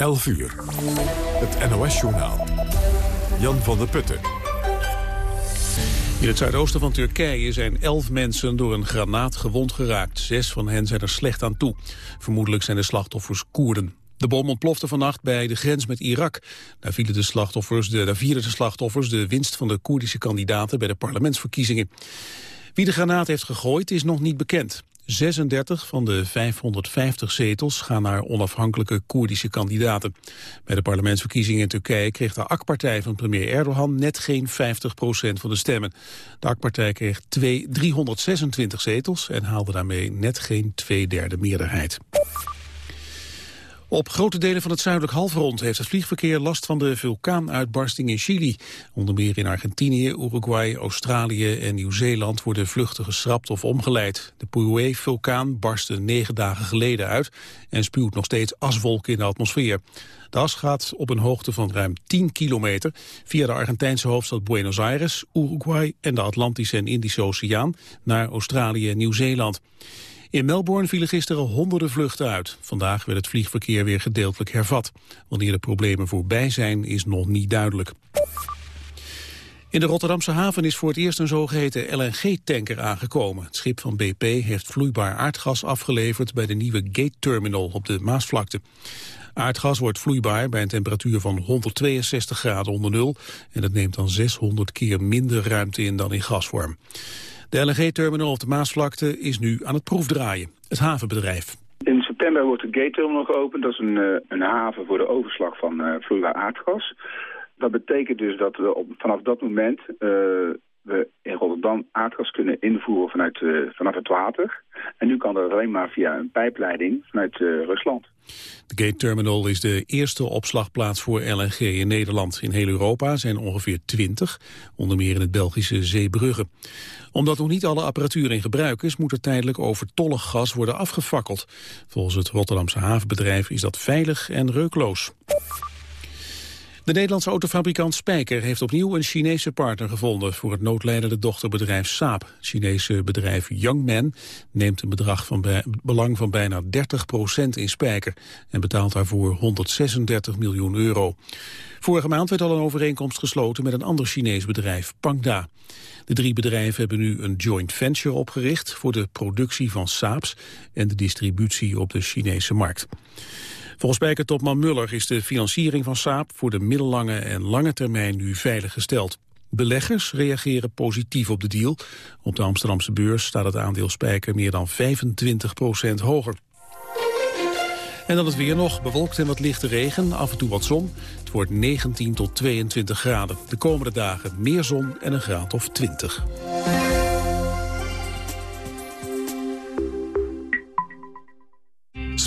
11 uur. Het NOS-journaal. Jan van der Putten. In het zuidoosten van Turkije zijn elf mensen door een granaat gewond geraakt. Zes van hen zijn er slecht aan toe. Vermoedelijk zijn de slachtoffers Koerden. De bom ontplofte vannacht bij de grens met Irak. Daar, vielen de slachtoffers, de, daar de slachtoffers de winst van de Koerdische kandidaten bij de parlementsverkiezingen. Wie de granaat heeft gegooid is nog niet bekend. 36 van de 550 zetels gaan naar onafhankelijke Koerdische kandidaten. Bij de parlementsverkiezingen in Turkije kreeg de AK-partij van premier Erdogan net geen 50% van de stemmen. De AK-partij kreeg 326 zetels en haalde daarmee net geen tweederde meerderheid. Op grote delen van het zuidelijk halfrond heeft het vliegverkeer last van de vulkaanuitbarsting in Chili. Onder meer in Argentinië, Uruguay, Australië en Nieuw-Zeeland worden vluchten geschrapt of omgeleid. De Puyue-vulkaan barstte negen dagen geleden uit en spuwt nog steeds aswolken in de atmosfeer. De as gaat op een hoogte van ruim 10 kilometer via de Argentijnse hoofdstad Buenos Aires, Uruguay en de Atlantische en Indische Oceaan naar Australië en Nieuw-Zeeland. In Melbourne vielen gisteren honderden vluchten uit. Vandaag werd het vliegverkeer weer gedeeltelijk hervat. Wanneer de problemen voorbij zijn is nog niet duidelijk. In de Rotterdamse haven is voor het eerst een zogeheten LNG-tanker aangekomen. Het schip van BP heeft vloeibaar aardgas afgeleverd bij de nieuwe Gate-terminal op de Maasvlakte. Aardgas wordt vloeibaar bij een temperatuur van 162 graden onder nul en dat neemt dan 600 keer minder ruimte in dan in gasvorm. De LNG-terminal op de Maasvlakte is nu aan het proefdraaien. Het havenbedrijf. In september wordt de Gate-terminal geopend. Dat is een, eh, een haven voor de overslag van uh, vloeibaar aardgas. Dat betekent dus dat we vanaf dat moment uh, we aardgas kunnen invoeren vanuit, uh, het water. En nu kan dat alleen maar via een pijpleiding vanuit uh, Rusland. De Gate Terminal is de eerste opslagplaats voor LNG in Nederland. In heel Europa zijn ongeveer 20, onder meer in het Belgische Zeebrugge. Omdat nog niet alle apparatuur in gebruik is, moet er tijdelijk overtollig gas worden afgefakkeld. Volgens het Rotterdamse havenbedrijf is dat veilig en reukloos. De Nederlandse autofabrikant Spijker heeft opnieuw een Chinese partner gevonden voor het noodlijdende dochterbedrijf Saab. Het Chinese bedrijf Youngman neemt een bedrag van belang van bijna 30% in Spijker en betaalt daarvoor 136 miljoen euro. Vorige maand werd al een overeenkomst gesloten met een ander Chinees bedrijf, Pangda. De drie bedrijven hebben nu een joint venture opgericht voor de productie van Saabs en de distributie op de Chinese markt. Volgens Spijkertopman Muller is de financiering van Saab voor de middellange en lange termijn nu veilig Beleggers reageren positief op de deal. Op de Amsterdamse beurs staat het aandeel Spijker meer dan 25% hoger. En dan het weer nog, bewolkt en wat lichte regen, af en toe wat zon. Het wordt 19 tot 22 graden. De komende dagen meer zon en een graad of 20.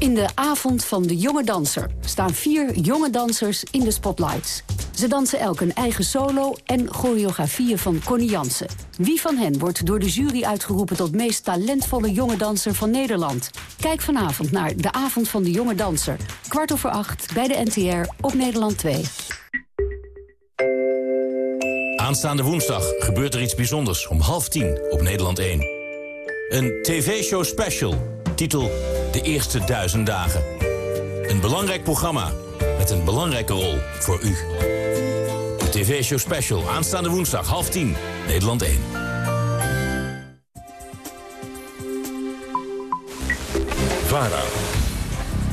In de avond van de jonge danser staan vier jonge dansers in de spotlights. Ze dansen elk een eigen solo en choreografieën van Connie Jansen. Wie van hen wordt door de jury uitgeroepen tot meest talentvolle jonge danser van Nederland? Kijk vanavond naar De Avond van de Jonge Danser. Kwart over acht bij de NTR op Nederland 2. Aanstaande woensdag gebeurt er iets bijzonders om half tien op Nederland 1. Een tv-show special, titel De Eerste Duizend Dagen. Een belangrijk programma met een belangrijke rol voor u. De tv-show special, aanstaande woensdag, half tien, Nederland 1. VARA,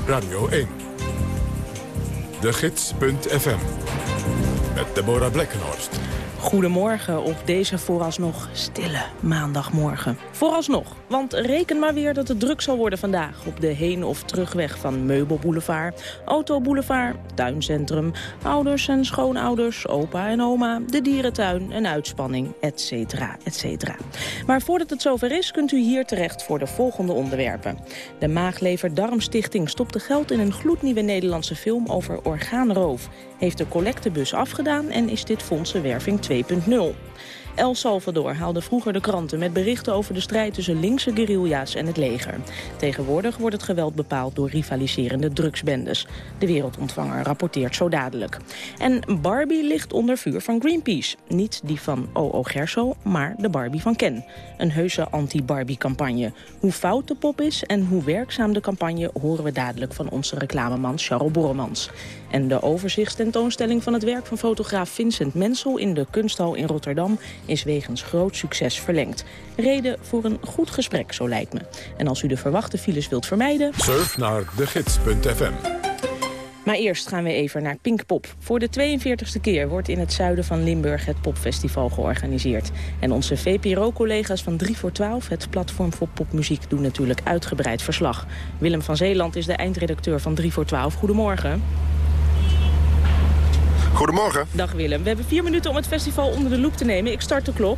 Radio 1, de gids.fm, met Deborah Blekkenhorst. Goedemorgen op deze vooralsnog stille maandagmorgen. Vooralsnog, want reken maar weer dat het druk zal worden vandaag... op de heen- of terugweg van Meubelboulevard, Autoboulevard, Tuincentrum... ouders en schoonouders, opa en oma, de dierentuin, en uitspanning, et cetera, et cetera. Maar voordat het zover is, kunt u hier terecht voor de volgende onderwerpen. De Maaglever-Darmstichting stopte geld in een gloednieuwe Nederlandse film over orgaanroof. Heeft de collectebus afgedaan en is dit fondsenwerving 2.0. El Salvador haalde vroeger de kranten met berichten over de strijd tussen linkse guerrilla's en het leger. Tegenwoordig wordt het geweld bepaald door rivaliserende drugsbendes. De wereldontvanger rapporteert zo dadelijk. En Barbie ligt onder vuur van Greenpeace. Niet die van O.O. Gerso, maar de Barbie van Ken. Een heuse anti-Barbie-campagne. Hoe fout de pop is en hoe werkzaam de campagne... horen we dadelijk van onze reclameman Charles Borremans. En de overzichtstentoonstelling van het werk van fotograaf Vincent Mensel... in de Kunsthal in Rotterdam is wegens groot succes verlengd. Reden voor een goed gesprek, zo lijkt me. En als u de verwachte files wilt vermijden... Surf naar degids.fm. Maar eerst gaan we even naar Pinkpop. Voor de 42e keer wordt in het zuiden van Limburg het popfestival georganiseerd. En onze VPRO-collega's van 3 voor 12, het platform voor popmuziek, doen natuurlijk uitgebreid verslag. Willem van Zeeland is de eindredacteur van 3 voor 12. Goedemorgen. Goedemorgen. Dag Willem. We hebben vier minuten om het festival onder de loep te nemen. Ik start de klok.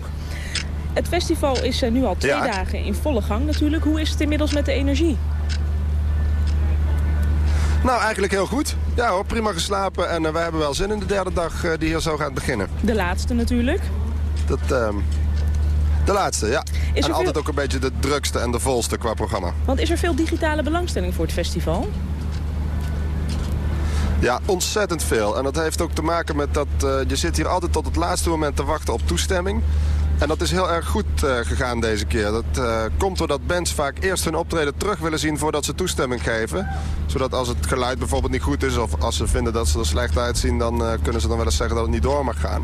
Het festival is eh, nu al twee Ja. dagen in volle gang natuurlijk. Hoe is het inmiddels met de energie? Nou, eigenlijk heel goed. Ja hoor, prima geslapen en eh, we hebben wel zin in de derde dag eh, die hier zo gaat beginnen. De laatste natuurlijk. Dat, ehm, de laatste, ja. Is en altijd veel- ook een beetje de drukste en de volste qua programma. Want is er veel digitale belangstelling voor het festival? Ja, ontzettend veel. En dat heeft ook te maken met dat eh, je zit hier altijd tot het laatste moment te wachten op toestemming. En dat is heel erg goed eh, gegaan deze keer. Dat eh, komt doordat bands vaak eerst hun optreden terug willen zien voordat ze toestemming geven. Zodat als het geluid bijvoorbeeld niet goed is of als ze vinden dat ze er slecht uitzien... dan kunnen ze dan wel eens zeggen dat het niet door mag gaan.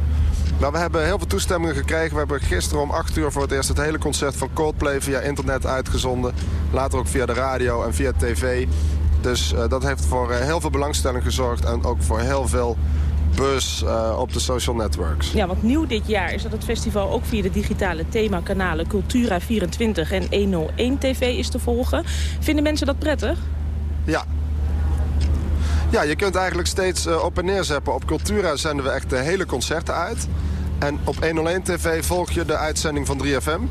Maar we hebben heel veel toestemmingen gekregen. We hebben gisteren om 8 uur voor het eerst het hele concert van Coldplay via internet uitgezonden. Later ook via de radio en via tv. Dus eh, dat heeft voor eh, heel veel belangstelling gezorgd en ook voor heel veel buzz eh, op de social networks. Ja, want nieuw dit jaar is dat het festival ook via de digitale themakanalen Cultura24 en 101 TV is te volgen. Vinden mensen dat prettig? Ja. Ja, je kunt eigenlijk steeds op en neer zeppen. Op Cultura zenden we echt de hele concerten uit. En op 101 TV volg je de uitzending van 3FM.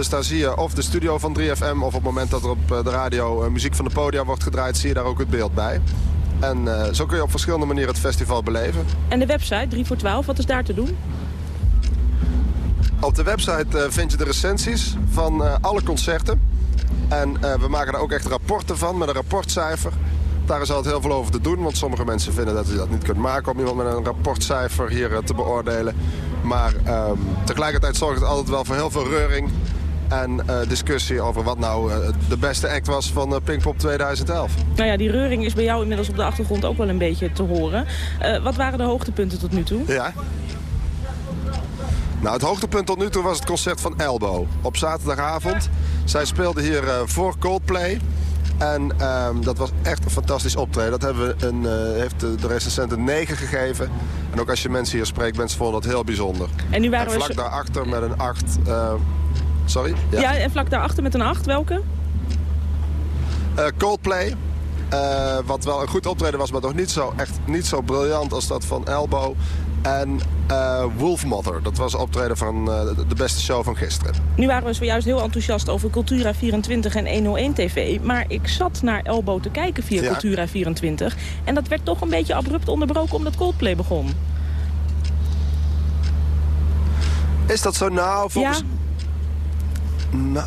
Dus daar zie je of de studio van 3FM... of op het moment dat er op eh, de radio eh, muziek van de podia wordt gedraaid... zie je daar ook het beeld bij. En eh, zo kun je op verschillende manieren het festival beleven. En de website 3 voor 12, wat is daar te doen? Op de website vind je de recensies van alle concerten. En we maken daar ook echt rapporten van met een rapportcijfer. Daar is altijd heel veel over te doen, want sommige mensen vinden dat je dat niet kunt maken... om iemand met een rapportcijfer hier te beoordelen. Maar ehm, tegelijkertijd zorgt het altijd wel voor heel veel reuring... en eh, discussie over wat nou eh, de beste act was van eh, Pinkpop 2011. Nou ja, die reuring is bij jou inmiddels op de achtergrond ook wel een beetje te horen. Wat waren de hoogtepunten tot nu toe? Ja. Nou, het hoogtepunt tot nu toe was het concert van Elbow. Op zaterdagavond. Zij speelde hier voor Coldplay. En ehm, dat was echt een fantastisch optreden. Dat hebben we een, heeft de, de recensent een 9 gegeven. En ook als je mensen hier spreekt, mensen vonden dat heel bijzonder. En nu waren en we... vlak zo- daarachter met een 8... sorry? ja. en vlak daarachter met een 8, welke? Eh, Coldplay. eh, wat wel een goed optreden was, maar toch niet zo, echt niet zo briljant als dat van Elbow. En eh Wolfmother. Dat was een optreden van de- beste show van gisteren. Nu waren we zojuist heel enthousiast over Cultura24 en 101 TV. Maar ik zat naar Elbow te kijken via Ja. Cultura24. En dat werd toch een beetje abrupt onderbroken omdat Coldplay begon. Is dat zo? Nou, volgens... Ja, Nou,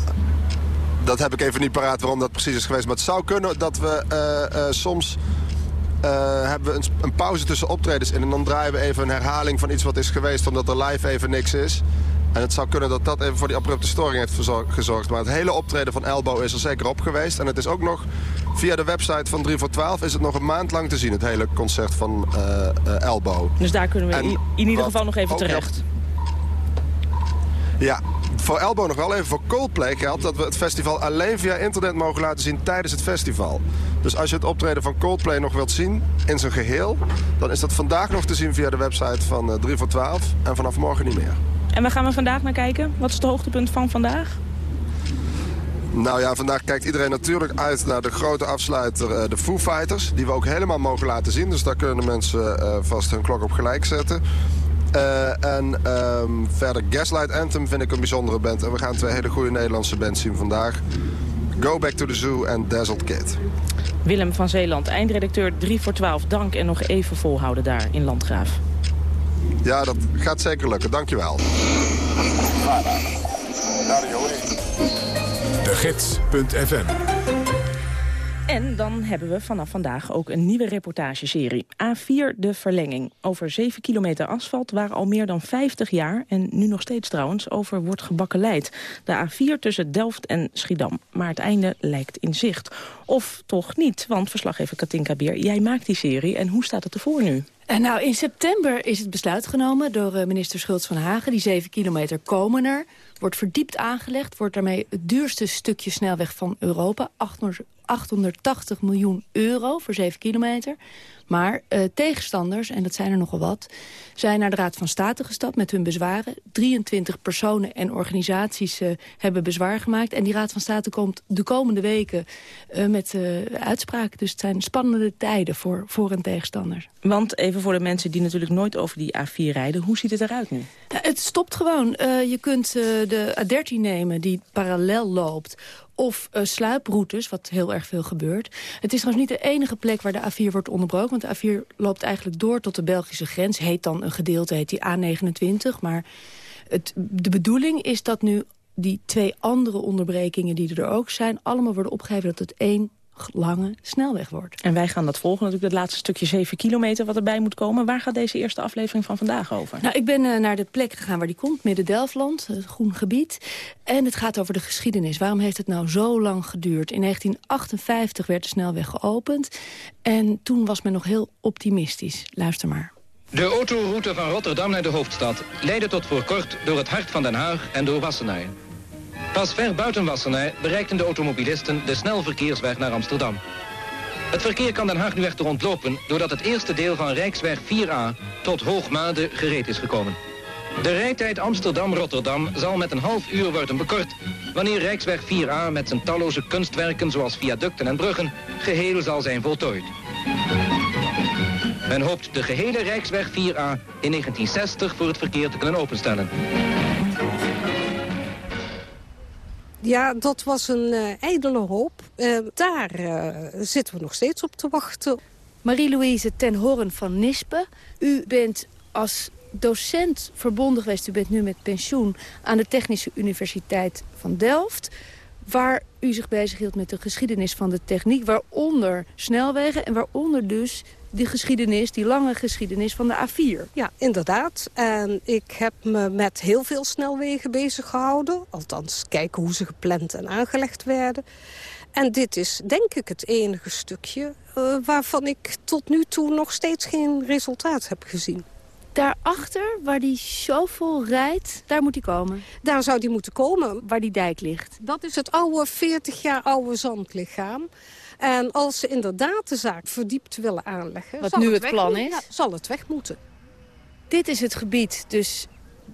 dat heb ik even niet paraat waarom dat precies is geweest. Maar het zou kunnen dat we eh, eh, soms... eh, hebben we een, een pauze tussen optredens in. En dan draaien we even een herhaling van iets wat is geweest... omdat er live even niks is. En het zou kunnen dat dat even voor die abrupte storing heeft gezorgd. Maar het hele optreden van Elbow is er zeker op geweest. En het is ook nog via de website van 3 voor 12... is het nog een maand lang te zien, het hele concert van Elbow. dus daar kunnen we En in, in ieder geval nog even terecht. Ja, voor Elbow nog wel even. Voor Coldplay geldt dat we het festival alleen via internet mogen laten zien tijdens het festival. Dus als je het optreden van Coldplay nog wilt zien in zijn geheel... dan is dat vandaag nog te zien via de website van eh 3 voor 12 en vanaf morgen niet meer. En waar gaan we vandaag naar kijken? Wat is het hoogtepunt van vandaag? Nou ja, vandaag kijkt iedereen natuurlijk uit naar de grote afsluiter, eh, de Foo Fighters. Die we ook helemaal mogen laten zien. Dus daar kunnen de mensen eh, vast hun klok op gelijk zetten. Eh, en ehm, verder Gaslight Anthem vind ik een bijzondere band. En we gaan twee hele goede Nederlandse bands zien vandaag. Go Back to the Zoo en Dazzled Kid. Willem van Zeeland, eindredacteur 3 voor 12. Dank en nog even volhouden daar in Landgraaf. Ja, dat gaat zeker lukken. Dankjewel. De Gids.fm En dan hebben we vanaf vandaag ook een nieuwe reportageserie. A4 De Verlenging. Over 7 kilometer asfalt waar al meer dan 50 jaar... en nu nog steeds trouwens, over wordt gebakkeleid. De A4 tussen Delft en Schiedam. Maar het einde lijkt in zicht. Of toch niet, want verslaggever Katinka Beer... jij maakt die serie en hoe staat het ervoor nu? En nou, in september is het besluit genomen door eh, minister Schultz van Hagen. Die 7 kilometer komen er. Wordt verdiept aangelegd. Wordt daarmee het duurste stukje snelweg van Europa. 880 miljoen euro voor 7 kilometer. Maar uh, tegenstanders, en dat zijn er nogal wat... zijn naar de Raad van State gestapt met hun bezwaren. 23 personen en organisaties uh, hebben bezwaar gemaakt. En die Raad van State komt de komende weken uh, met uitspraken. Dus het zijn spannende tijden voor voor- en tegenstanders. Want even voor de mensen die natuurlijk nooit over die A4 rijden... hoe ziet het eruit nu? Ja, het stopt gewoon. je kunt de A13 nemen die parallel loopt of uh, sluiproutes, wat heel erg veel gebeurt. Het is trouwens niet de enige plek waar de A4 wordt onderbroken... want de A4 loopt eigenlijk door tot de Belgische grens. Heet dan een gedeelte, heet die A29. Maar het, de bedoeling is dat nu die twee andere onderbrekingen die er ook zijn... allemaal worden opgegeven dat het één lange snelweg wordt. En wij gaan dat volgen, natuurlijk het laatste stukje 7 kilometer wat erbij moet komen. Waar gaat deze eerste aflevering van vandaag over? Nou, ik ben uh, naar de plek gegaan waar die komt, Midden-Delfland, het groen gebied. En het gaat over de geschiedenis. Waarom heeft het nou zo lang geduurd? In 1958 werd de snelweg geopend en toen was men nog heel optimistisch. Luister maar. De autoroute van Rotterdam naar de hoofdstad leidde tot voor kort door het hart van Den Haag en door Wassenaar. Pas ver buiten Wassenaar bereikten de automobilisten de snelverkeersweg naar Amsterdam. Het verkeer kan Den Haag nu echter ontlopen doordat het eerste deel van Rijksweg 4A tot Hoogmade gereed is gekomen. De rijtijd Amsterdam-Rotterdam zal met een half uur worden bekort... wanneer Rijksweg 4A met zijn talloze kunstwerken zoals viaducten en bruggen... geheel zal zijn voltooid. Men hoopt de gehele Rijksweg 4A in 1960 voor het verkeer te kunnen openstellen. Ja, dat was een uh, ijdele hoop. Uh, daar uh, zitten we nog steeds op te wachten. Marie-Louise ten Hoorn van Nispen. U bent als docent verbonden geweest. U bent nu met pensioen aan de Technische Universiteit van Delft. Waar u zich bezighield met de geschiedenis van de techniek. Waaronder snelwegen en waaronder dus die geschiedenis, die lange geschiedenis van de A4. Ja, inderdaad. En ik heb me met heel veel snelwegen bezig gehouden. Althans, kijken hoe ze gepland en aangelegd werden. En dit is denk ik het enige stukje uh, waarvan ik tot nu toe nog steeds geen resultaat heb gezien. Daarachter, waar die shovel rijdt, daar moet hij komen? Daar zou die moeten komen. Waar die dijk ligt? Dat is het oude, 40 jaar oude zandlichaam. En als ze inderdaad de zaak verdiept willen aanleggen... Wat nu het, het plan is? Ja, zal het weg moeten. Dit is het gebied dus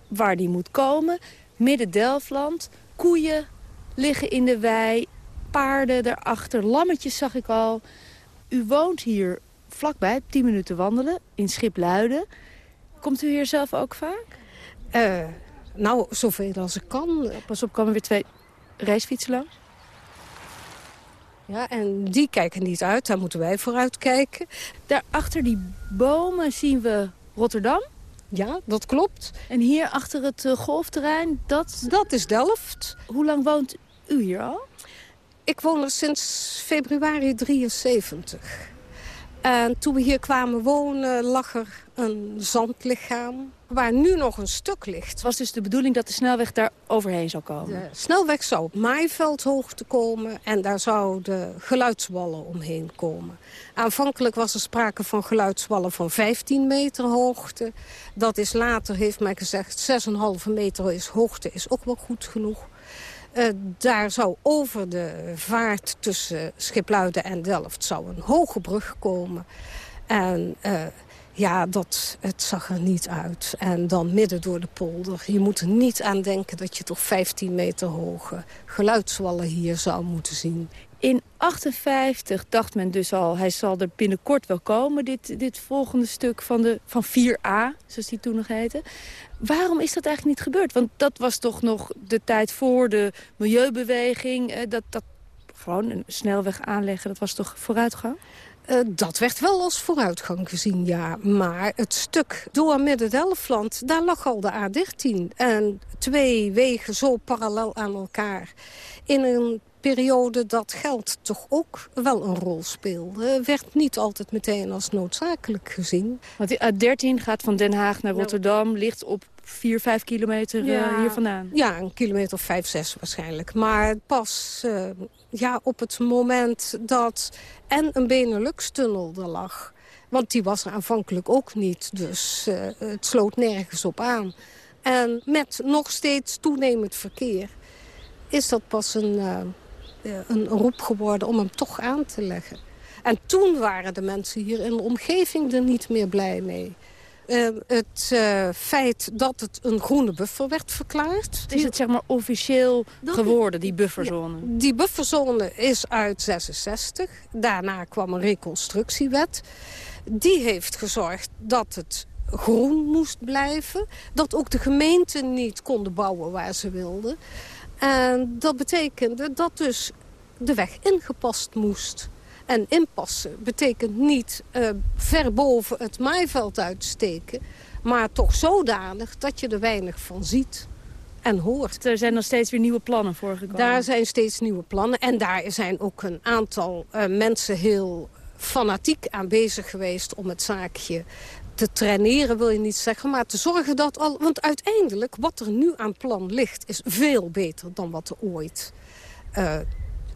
waar die moet komen. Midden-Delfland. Koeien liggen in de wei. Paarden daarachter. Lammetjes zag ik al. U woont hier vlakbij, 10 minuten wandelen, in Schipluiden. Komt u hier zelf ook vaak? Uh, nou, zoveel als ik kan. Pas op, komen weer twee racefietsen langs. Ja, en die kijken niet uit, daar moeten wij vooruit kijken. Daar achter die bomen zien we Rotterdam. Ja, dat klopt. En hier achter het uh, golfterrein, dat... Dat is Delft. Hoe lang woont u hier al? Ik woon er sinds februari 73. En toen we hier kwamen wonen lag er een zandlichaam waar nu nog een stuk ligt. Het was dus de bedoeling dat de snelweg daar overheen zou komen? De snelweg zou op Maaiveldhoogte komen en daar zouden geluidswallen omheen komen. Aanvankelijk was er sprake van geluidswallen van 15 meter hoogte. Dat is later, heeft men gezegd, 6,5 meter is hoogte is ook wel goed genoeg. Uh, daar zou over de vaart tussen Schipluiden en Delft zou een hoge brug komen. En uh, ja, dat, het zag er niet uit. En dan midden door de polder. Je moet er niet aan denken dat je toch 15 meter hoge geluidswallen hier zou moeten zien. In 58 dacht men dus al, hij zal er binnenkort wel komen, dit, dit volgende stuk van, de, van 4A, zoals die toen nog heette. Waarom is dat eigenlijk niet gebeurd? Want dat was toch nog de tijd voor de milieubeweging, dat, dat gewoon een snelweg aanleggen, dat was toch vooruitgang? Uh, dat werd wel als vooruitgang gezien, ja. Maar het stuk door Midden-Delfland, daar lag al de A13. En twee wegen zo parallel aan elkaar. In een periode dat geld toch ook wel een rol speelde... werd niet altijd meteen als noodzakelijk gezien. Want die A13 gaat van Den Haag naar Rotterdam... ligt op 4, 5 kilometer uh, hier vandaan? Ja, een kilometer of 5, 6 waarschijnlijk. Maar pas uh, ja, op het moment dat en een Benelux-tunnel er lag... want die was er aanvankelijk ook niet, dus uh, het sloot nergens op aan... En met nog steeds toenemend verkeer is dat pas een, uh, een roep geworden om hem toch aan te leggen. En toen waren de mensen hier in de omgeving er niet meer blij mee. Uh, het uh, feit dat het een groene buffer werd verklaard. Is het zeg maar officieel geworden, die bufferzone? Ja, die bufferzone is uit 66. Daarna kwam een reconstructiewet. Die heeft gezorgd dat het groen moest blijven. Dat ook de gemeenten niet konden bouwen waar ze wilden. En dat betekende dat dus de weg ingepast moest. En inpassen betekent niet uh, ver boven het maaiveld uitsteken... maar toch zodanig dat je er weinig van ziet en hoort. Er zijn nog steeds weer nieuwe plannen voor gekomen. Daar zijn steeds nieuwe plannen. En daar zijn ook een aantal uh, mensen heel fanatiek aan bezig geweest... om het zaakje te traineren wil je niet zeggen, maar te zorgen dat al... Want uiteindelijk, wat er nu aan plan ligt, is veel beter dan wat er ooit uh,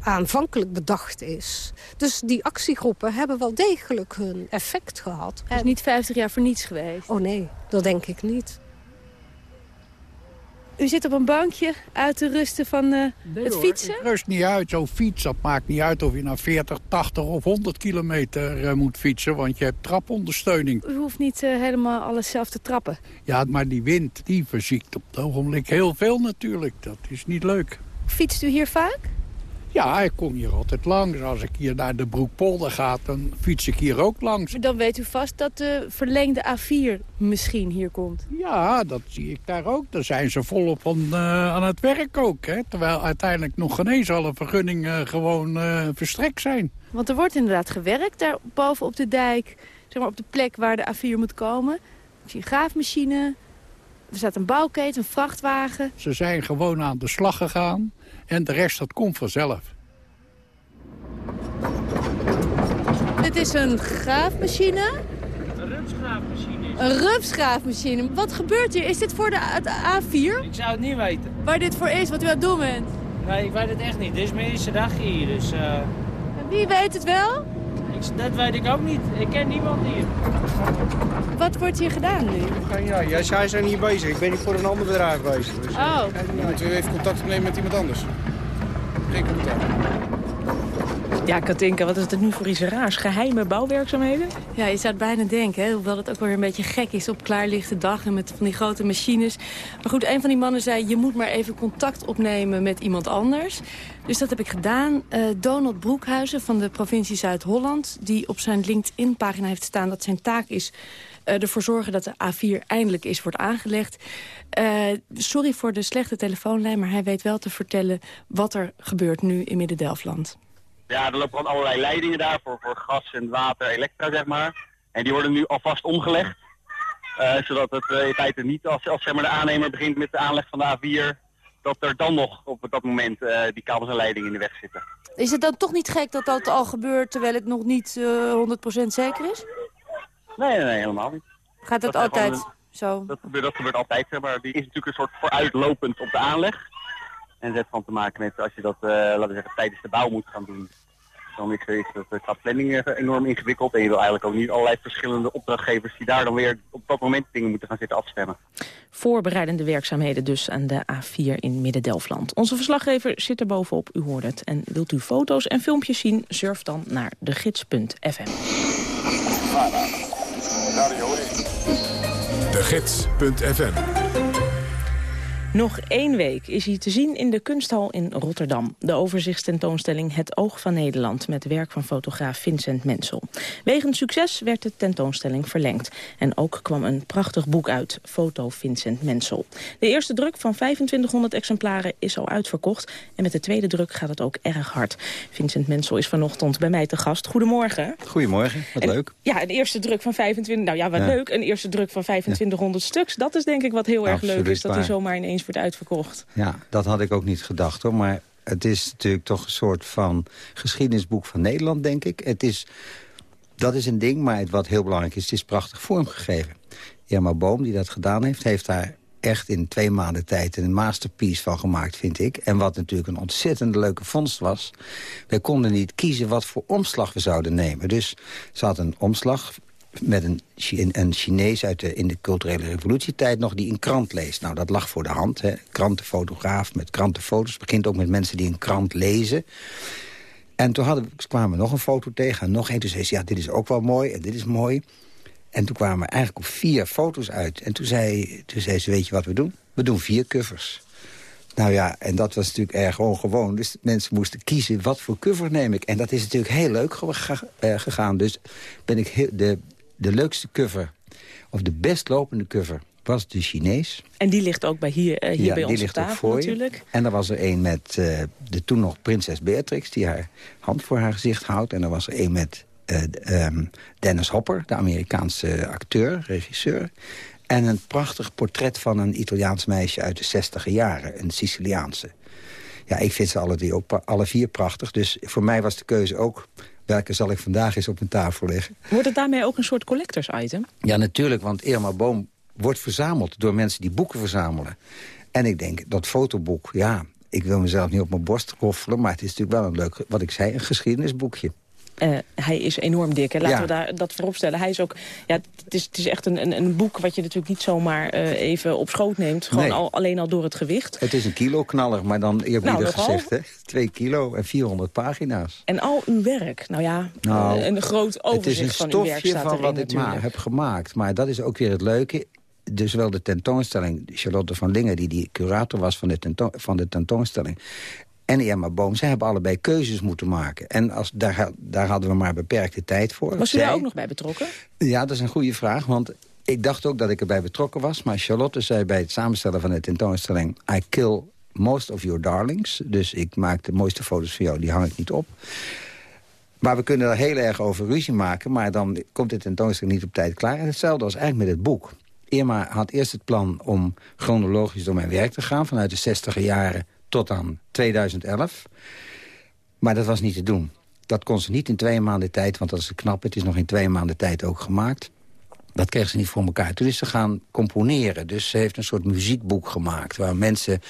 aanvankelijk bedacht is. Dus die actiegroepen hebben wel degelijk hun effect gehad. Het is niet 50 jaar voor niets geweest? Oh nee, dat denk ik niet. U zit op een bankje uit te rusten van uh, nee, het fietsen? Rust niet uit. Zo'n fiets, dat maakt niet uit of je naar 40, 80 of 100 kilometer uh, moet fietsen. Want je hebt trapondersteuning. U hoeft niet uh, helemaal alles zelf te trappen. Ja, maar die wind, die verziekt op het ogenblik heel veel natuurlijk. Dat is niet leuk. Fietst u hier vaak? Ja, ik kom hier altijd langs. Als ik hier naar de Broekpolder ga, dan fiets ik hier ook langs. Dan weet u vast dat de verlengde A4 misschien hier komt. Ja, dat zie ik daar ook. Daar zijn ze volop van, uh, aan het werk ook. Hè? Terwijl uiteindelijk nog geen eens alle vergunningen gewoon uh, verstrekt zijn. Want er wordt inderdaad gewerkt daar boven op de dijk. Zeg maar op de plek waar de A4 moet komen. Ik zie een graafmachine. Er staat een bouwketen, een vrachtwagen. Ze zijn gewoon aan de slag gegaan. En de rest, dat komt vanzelf. Dit is een graafmachine. Een rupsgraafmachine. Een rupsgraafmachine. Wat gebeurt hier? Is dit voor de, A4? Ik zou het niet weten. Waar dit voor is, wat u aan het doen bent? Nee, ik weet het echt niet. Dit is mijn eerste dag hier, dus... Uh... En wie weet het wel? Ik, dat weet ik ook niet. Ik ken niemand hier. Wat wordt hier gedaan nu? Ja, ja, zij zijn hier bezig. Ik ben niet voor een ander bedrijf bezig. Dus... Oh. Dan moeten we even contact opnemen met iemand anders. Geen commentaar. Ja, Katinka, wat is het nu voor iets raars? Geheime bouwwerkzaamheden? Ja, je zou het bijna denken, hè? hoewel het ook wel weer een beetje gek is op klaarlichte dag en met van die grote machines. Maar goed, een van die mannen zei, je moet maar even contact opnemen met iemand anders. Dus dat heb ik gedaan. Uh, Donald Broekhuizen van de provincie Zuid-Holland, die op zijn LinkedIn-pagina heeft staan dat zijn taak is uh, ervoor zorgen dat de A4 eindelijk is wordt aangelegd. Uh, sorry voor de slechte telefoonlijn, maar hij weet wel te vertellen wat er gebeurt nu in Midden-Delfland. Ja, er lopen allerlei leidingen daar voor, gas en water, elektra, zeg maar. En die worden nu alvast omgelegd. Zodat het in feite niet, als, als zeg maar, de aannemer begint met de aanleg van de A4... dat er dan nog op dat moment uh, die kabels en leidingen in de weg zitten. Is het dan toch niet gek dat dat al gebeurt terwijl het nog niet 100% zeker is? Nee, nee, helemaal niet. Gaat dat, dat altijd een, zo? Dat gebeurt, dat gebeurt altijd, zeg maar die is natuurlijk een soort vooruitlopend op de aanleg. En dat heeft van te maken met als je dat, uh, laten we zeggen, tijdens de bouw moet gaan doen. Dan is, is dat qua planning enorm ingewikkeld. En je wil eigenlijk ook niet allerlei verschillende opdrachtgevers die daar dan weer op dat moment dingen moeten gaan zitten afstemmen. Voorbereidende werkzaamheden dus aan de A4 in Midden-Delfland. Onze verslaggever zit er bovenop, u hoort het. En wilt u foto's en filmpjes zien, surf dan naar degids.fm. De Gids.fm Nog één week is hij te zien in de kunsthal in Rotterdam. De overzichtstentoonstelling Het Oog van Nederland... met werk van fotograaf Vincent Mensel. Wegens succes werd de tentoonstelling verlengd. En ook kwam een prachtig boek uit, Foto Vincent Mensel. De eerste druk van 2500 exemplaren is al uitverkocht. En met de tweede druk gaat het ook erg hard. Vincent Mensel is vanochtend bij mij te gast. Goedemorgen. Goedemorgen, wat En- leuk. Ja, een eerste druk van 25... Nou ja, wat Ja. leuk. Een eerste druk van 2500 stuks. Dat is denk ik wat heel erg leuk is. Dat hij waar. zomaar ineens wordt uitverkocht. Ja, dat had ik ook niet gedacht hoor. Maar het is natuurlijk toch een soort van geschiedenisboek van Nederland, denk ik. Het is, dat is een ding, maar het, wat heel belangrijk is, het is prachtig vormgegeven. Irma Boom, die dat gedaan heeft, heeft daar echt in twee maanden tijd een masterpiece van gemaakt, vind ik. En wat natuurlijk een ontzettend leuke vondst was. Wij konden niet kiezen wat voor omslag we zouden nemen. Dus ze had een omslag met een, een Chinees uit de, in de culturele revolutietijd nog die een krant leest. Nou, dat lag voor de hand. Hè. Krantenfotograaf met krantenfoto's. Begint ook met mensen die een krant lezen. En toen hadden, kwamen we nog een foto tegen en nog één. Toen zei ze, ja, dit is ook wel mooi en dit is mooi. En toen kwamen we eigenlijk op vier foto's uit. En toen zei, toen zei ze, weet je wat we doen? We doen vier covers. Nou ja, en dat was natuurlijk erg ongewoon. Dus mensen moesten kiezen, wat voor cover neem ik? En dat is natuurlijk heel leuk eh, gegaan. Dus ben ik heel, de, de leukste cover, of de best lopende cover, was de Chinees. En die ligt ook bij hier, eh, hier ja, bij ons tafel je. natuurlijk. En er was er een met eh, de toen nog prinses Beatrix... die haar hand voor haar gezicht houdt. En er was er een met eh, ehm, Dennis Hopper, de Amerikaanse acteur, regisseur. En een prachtig portret van een Italiaans meisje uit de zestiger jaren. Een Siciliaanse. Ja, ik vind ze alle, drie ook, alle vier prachtig. Dus voor mij was de keuze ook... welke zal ik vandaag eens op mijn tafel leggen. Wordt het daarmee ook een soort collectors item? Ja, natuurlijk, want Irma Boom wordt verzameld door mensen die boeken verzamelen. En ik denk, dat fotoboek, ja, ik wil mezelf niet op mijn borst roffelen... maar het is natuurlijk wel een leuk, wat ik zei, een geschiedenisboekje. Eh, hij is enorm dik. Hè? Laten Ja. we daar, dat voorop stellen. Hij is ook, ja, het, is, het is echt een, een, een boek wat je natuurlijk niet zomaar eh, even op schoot neemt. Gewoon Nee. al, alleen al door het gewicht. Het is een kiloknaller, maar dan eerbiedig Nou, gezegd, hè? Twee kilo en 400 pagina's. En al uw werk. Nou ja, Nou, een groot Het is overzicht een van uw werk stofje staat van erin wat ik ma natuurlijk. heb gemaakt. Maar dat is ook weer het leuke. Dus wel de tentoonstelling, Charlotte van Lingen... die die curator was van de, van de tentoonstelling... en Irma Boom, zij hebben allebei keuzes moeten maken. En als, daar, daar hadden we maar beperkte tijd voor. Was u daar ook nog bij betrokken? Ja, dat is een goede vraag, want ik dacht ook dat ik erbij betrokken was. Maar Charlotte zei bij het samenstellen van de tentoonstelling... I kill most of your darlings. Dus ik maak de mooiste foto's van jou, die hang ik niet op. Maar we kunnen er heel erg over ruzie maken... maar dan komt de tentoonstelling niet op tijd klaar. En hetzelfde als eigenlijk met het boek. Irma had eerst het plan om chronologisch door mijn werk te gaan... vanuit de 60 jaren tot aan 2011. Maar dat was niet te doen. Dat kon ze niet in twee maanden tijd, want dat is knap. Het is nog in twee maanden tijd ook gemaakt. Dat kreeg ze niet voor elkaar. Toen is ze gaan componeren. Dus ze heeft een soort muziekboek gemaakt... waar mensen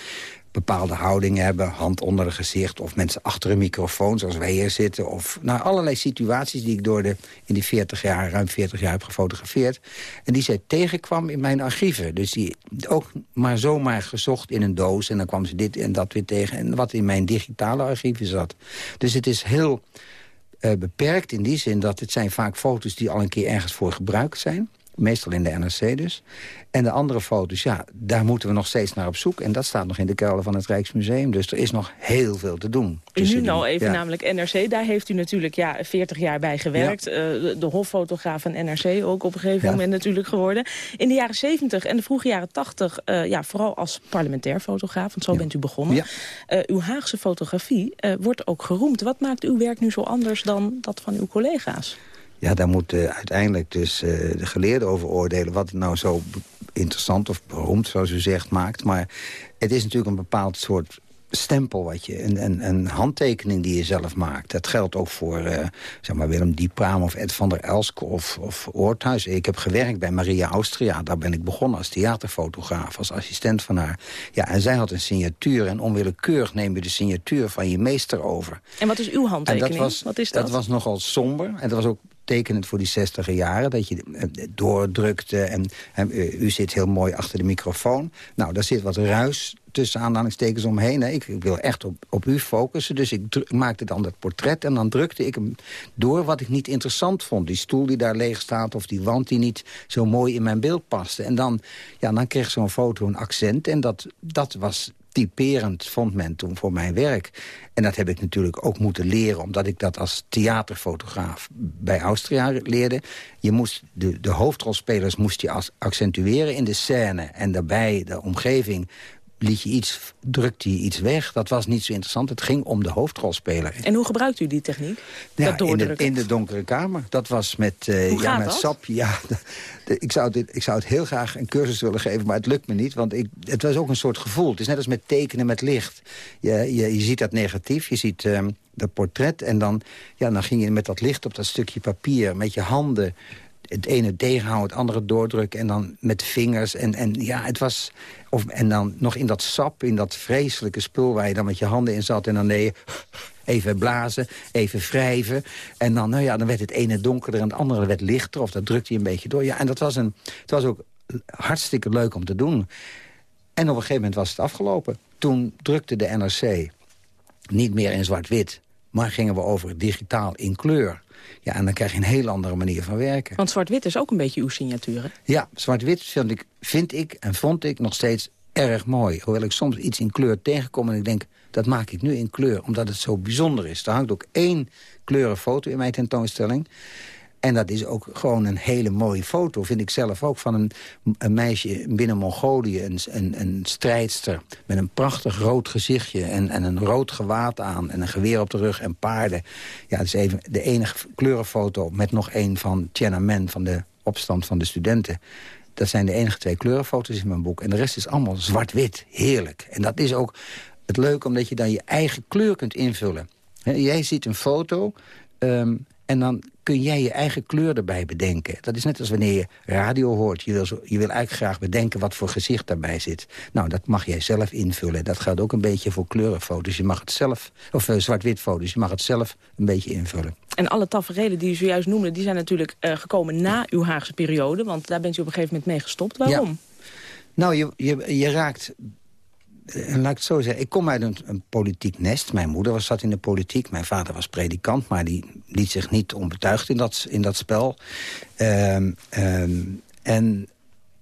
bepaalde houdingen hebben, hand onder het gezicht... of mensen achter een microfoon, zoals wij hier zitten... of nou, allerlei situaties die ik door de, in die 40 jaar, ruim 40 jaar heb gefotografeerd... en die zij tegenkwam in mijn archieven. Dus die ook maar zomaar gezocht in een doos... en dan kwam ze dit en dat weer tegen... en wat in mijn digitale archieven zat. Dus het is heel eh, beperkt in die zin dat het zijn vaak foto's... die al een keer ergens voor gebruikt zijn. Meestal in de NRC dus. En de andere foto's, ja, daar moeten we nog steeds naar op zoek. En dat staat nog in de kelder van het Rijksmuseum. Dus er is nog heel veel te doen. Nu nou even ja. namelijk NRC. Daar heeft u natuurlijk ja, 40 jaar bij gewerkt. Eh, de, de hoffotograaf van NRC ook op een gegeven Ja. moment natuurlijk geworden. In de jaren 70 en de vroege jaren 80, eh, ja, vooral als parlementair fotograaf. Want zo bent u begonnen. Eh, uw Haagse fotografie wordt ook geroemd. Wat maakt uw werk nu zo anders dan dat van uw collega's? Ja, daar moeten uiteindelijk dus eh, de geleerden over oordelen... wat het nou zo interessant of beroemd, zoals u zegt, maakt. Maar het is natuurlijk een bepaald soort stempel wat je... een, een, een handtekening die je zelf maakt. Dat geldt ook voor eh, zeg maar Willem Diepraam of Ed van der Elsk of, of Oorthuis. Ik heb gewerkt bij Maria Austria. Daar ben ik begonnen als theaterfotograaf, als assistent van haar. Ja, en zij had een signatuur en onwillekeurig neem je de signatuur van je meester over. En wat is uw En handtekening? dat was, wat is dat? was nogal somber. En dat was ook tekenend voor die zestiger jaren. Dat je eh, doordrukte en, eh, u zit heel mooi achter de microfoon. Nou, daar zit wat ruis tussen aanhalingstekens omheen. Hè. Ik, ik, wil echt op, op u focussen. Dus ik maakte dan dat portret en dan drukte ik hem door wat ik niet interessant vond. Die stoel die daar leeg staat of die wand die niet zo mooi in mijn beeld paste. En dan, ja, dan kreeg zo'n foto een accent en dat, dat was typerend, vond men toen voor mijn werk. En dat heb ik natuurlijk ook moeten leren... omdat ik dat als theaterfotograaf bij Austria leerde. Je moest de, de hoofdrolspelers moest je accentueren in de scène... en daarbij de omgeving liet je iets, drukte je iets weg. Dat was niet zo interessant. Het ging om de hoofdrolspeler. En hoe gebruikt u die techniek? Ja, in, de, in de donkere kamer. Dat was met, uh, ja, met sap. Ja, ik, zou dit, ik zou het heel graag een cursus willen geven, maar het lukt me niet. Want ik, het was ook een soort gevoel. Het is net als met tekenen met licht. Je, je, je ziet dat negatief, je ziet... Um, dat portret. En dan, ja, dan ging je met dat licht op dat stukje papier... met je handen het ene tegenhouden, het andere doordrukken... en dan met vingers. En, en ja, het was... Of, en dan nog in dat sap, in dat vreselijke spul... waar je dan met je handen in zat en dan nee, even blazen, even wrijven. En dan, nou ja, dan werd het ene donkerder en het andere werd lichter... of dat drukte je een beetje door. Ja, en dat was, een, het was ook hartstikke leuk om te doen. En op een gegeven moment was het afgelopen. Toen drukte de NRC niet meer in zwart-wit... maar gingen we over digitaal in kleur... Ja, en dan krijg je een heel andere manier van werken. Want zwart-wit is ook een beetje uw signatuur, hè? Ja, zwart-wit vind ik, vind ik en vond ik nog steeds erg mooi. Hoewel ik soms iets in kleur tegenkom en ik denk... dat maak ik nu in kleur, omdat het zo bijzonder is. Er hangt ook één kleurenfoto in mijn tentoonstelling. En dat is ook gewoon een hele mooie foto, vind ik zelf ook... van een, een meisje binnen Mongolië, een, een, een, strijdster... met een prachtig rood gezichtje en, en een rood gewaad aan... en een geweer op de rug en paarden. Ja, dat is even de enige kleurenfoto met nog één van Tiananmen... van de opstand van de studenten. Dat zijn de enige twee kleurenfoto's in mijn boek. En de rest is allemaal zwart-wit. Heerlijk. En dat is ook het leuke, omdat je dan je eigen kleur kunt invullen. Jij ziet een foto... Ehm, en dan kun jij je eigen kleur erbij bedenken. Dat is net als wanneer je radio hoort. Je wil, zo, je wil eigenlijk graag bedenken wat voor gezicht daarbij zit. Nou, dat mag jij zelf invullen. Dat geldt ook een beetje voor kleurenfoto's. Je mag het zelf, of uh, zwart-wit foto's, je mag het zelf een beetje invullen. En alle tafereelen die u zojuist noemde... die zijn natuurlijk uh, gekomen na uw Haagse periode. Want daar bent u op een gegeven moment mee gestopt. Waarom? Ja. Nou, je, je, je raakt en laat ik het zo zeggen, ik kom uit een, een, politiek nest. Mijn moeder was, zat in de politiek, mijn vader was predikant... maar die liet zich niet onbetuigd in dat, in dat spel. Um, um, en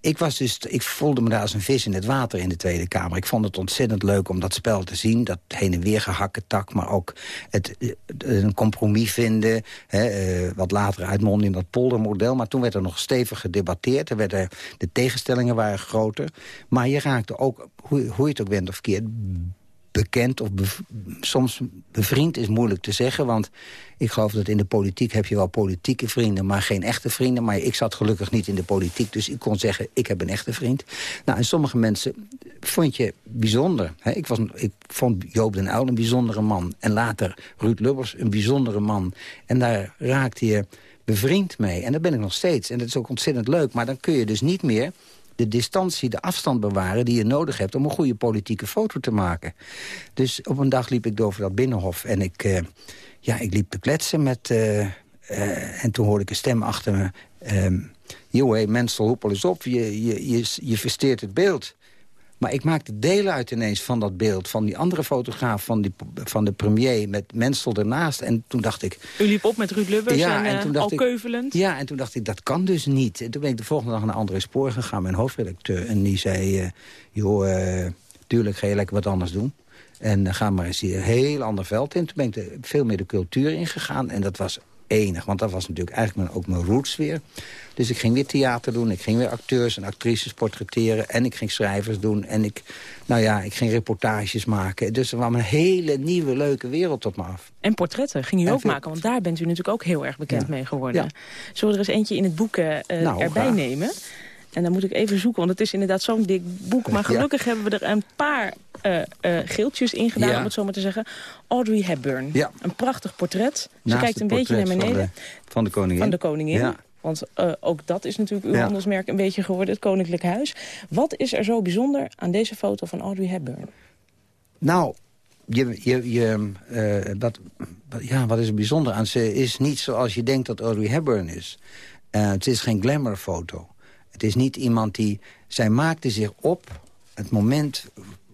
ik, was dus, ik voelde me daar als een vis in het water in de Tweede Kamer. Ik vond het ontzettend leuk om dat spel te zien. Dat heen en weer gehakken tak, maar ook het, eh, een compromis vinden. Hè, uh, wat later uitmondde in dat poldermodel. Maar toen werd er nog stevig gedebatteerd. Er werden, de tegenstellingen waren groter. Maar je raakte ook, hoe, hoe je het ook bent of keert bekend of soms bevriend is moeilijk te zeggen. Want ik geloof dat in de politiek heb je wel politieke vrienden... maar geen echte vrienden. Maar ik zat gelukkig niet in de politiek, dus ik kon zeggen... ik heb een echte vriend. Nou, en sommige mensen vond je bijzonder. ik, was, ik vond Joop den Uyl een bijzondere man. En later Ruud Lubbers een bijzondere man. En daar raakte je bevriend mee. En dat ben ik nog steeds. En dat is ook ontzettend leuk. Maar dan kun je dus niet meer de distantie, de afstand bewaren die je nodig hebt... om een goede politieke foto te maken. Dus op een dag liep ik door dat binnenhof en ik, uh, ja, ik liep te kletsen met... Uh, uh, en toen hoorde ik een stem achter me... Um, Joh, Mensel, hoepel eens op, je, je, je, je versteert het beeld. Maar ik maakte delen uit ineens van dat beeld. Van die andere fotograaf van, die, van de premier met Mensel ernaast. En toen dacht ik... U liep op met Ruud Lubbers ja, en, en uh, al ik, keuvelend. Ja, en toen dacht ik, dat kan dus niet. En toen ben ik de volgende dag naar andere spoor gegaan. Mijn hoofdredacteur. En die zei, uh, joh, uh, tuurlijk ga je lekker wat anders doen. En ga maar eens hier een heel ander veld in. Toen ben ik veel meer de cultuur ingegaan. En dat was enig. Want dat was natuurlijk eigenlijk mijn, ook mijn roots weer. Dus ik ging weer theater doen. Ik ging weer acteurs en actrices portretteren. En ik ging schrijvers doen. En ik, nou ja, ik ging reportages maken. Dus er kwam een hele nieuwe, leuke wereld tot me af. En portretten ging u ook maken. Want daar bent u natuurlijk ook heel erg bekend mee geworden. Ja. Zullen we er eens eentje in het boek uh, nou, erbij nemen? En dan moet ik even zoeken, want het is inderdaad zo'n dik boek. Maar gelukkig hebben we er een paar uh, uh, geeltjes in gedaan, om het zo maar te zeggen. Audrey Hepburn. Ja. Een prachtig portret. Ze kijkt een beetje naar beneden. Van de, van de koningin. Van de koningin. Want uh, ook dat is natuurlijk uw handelsmerk een beetje geworden, het Koninklijk Huis. Wat is er zo bijzonder aan deze foto van Audrey Hepburn? Nou, je, je, je, eh, wat, ja, wat is er bijzonder aan? Ze is niet zoals je denkt dat Audrey Hepburn is. Uh, het is geen glamourfoto. Het is niet iemand die... Zij maakte zich op het moment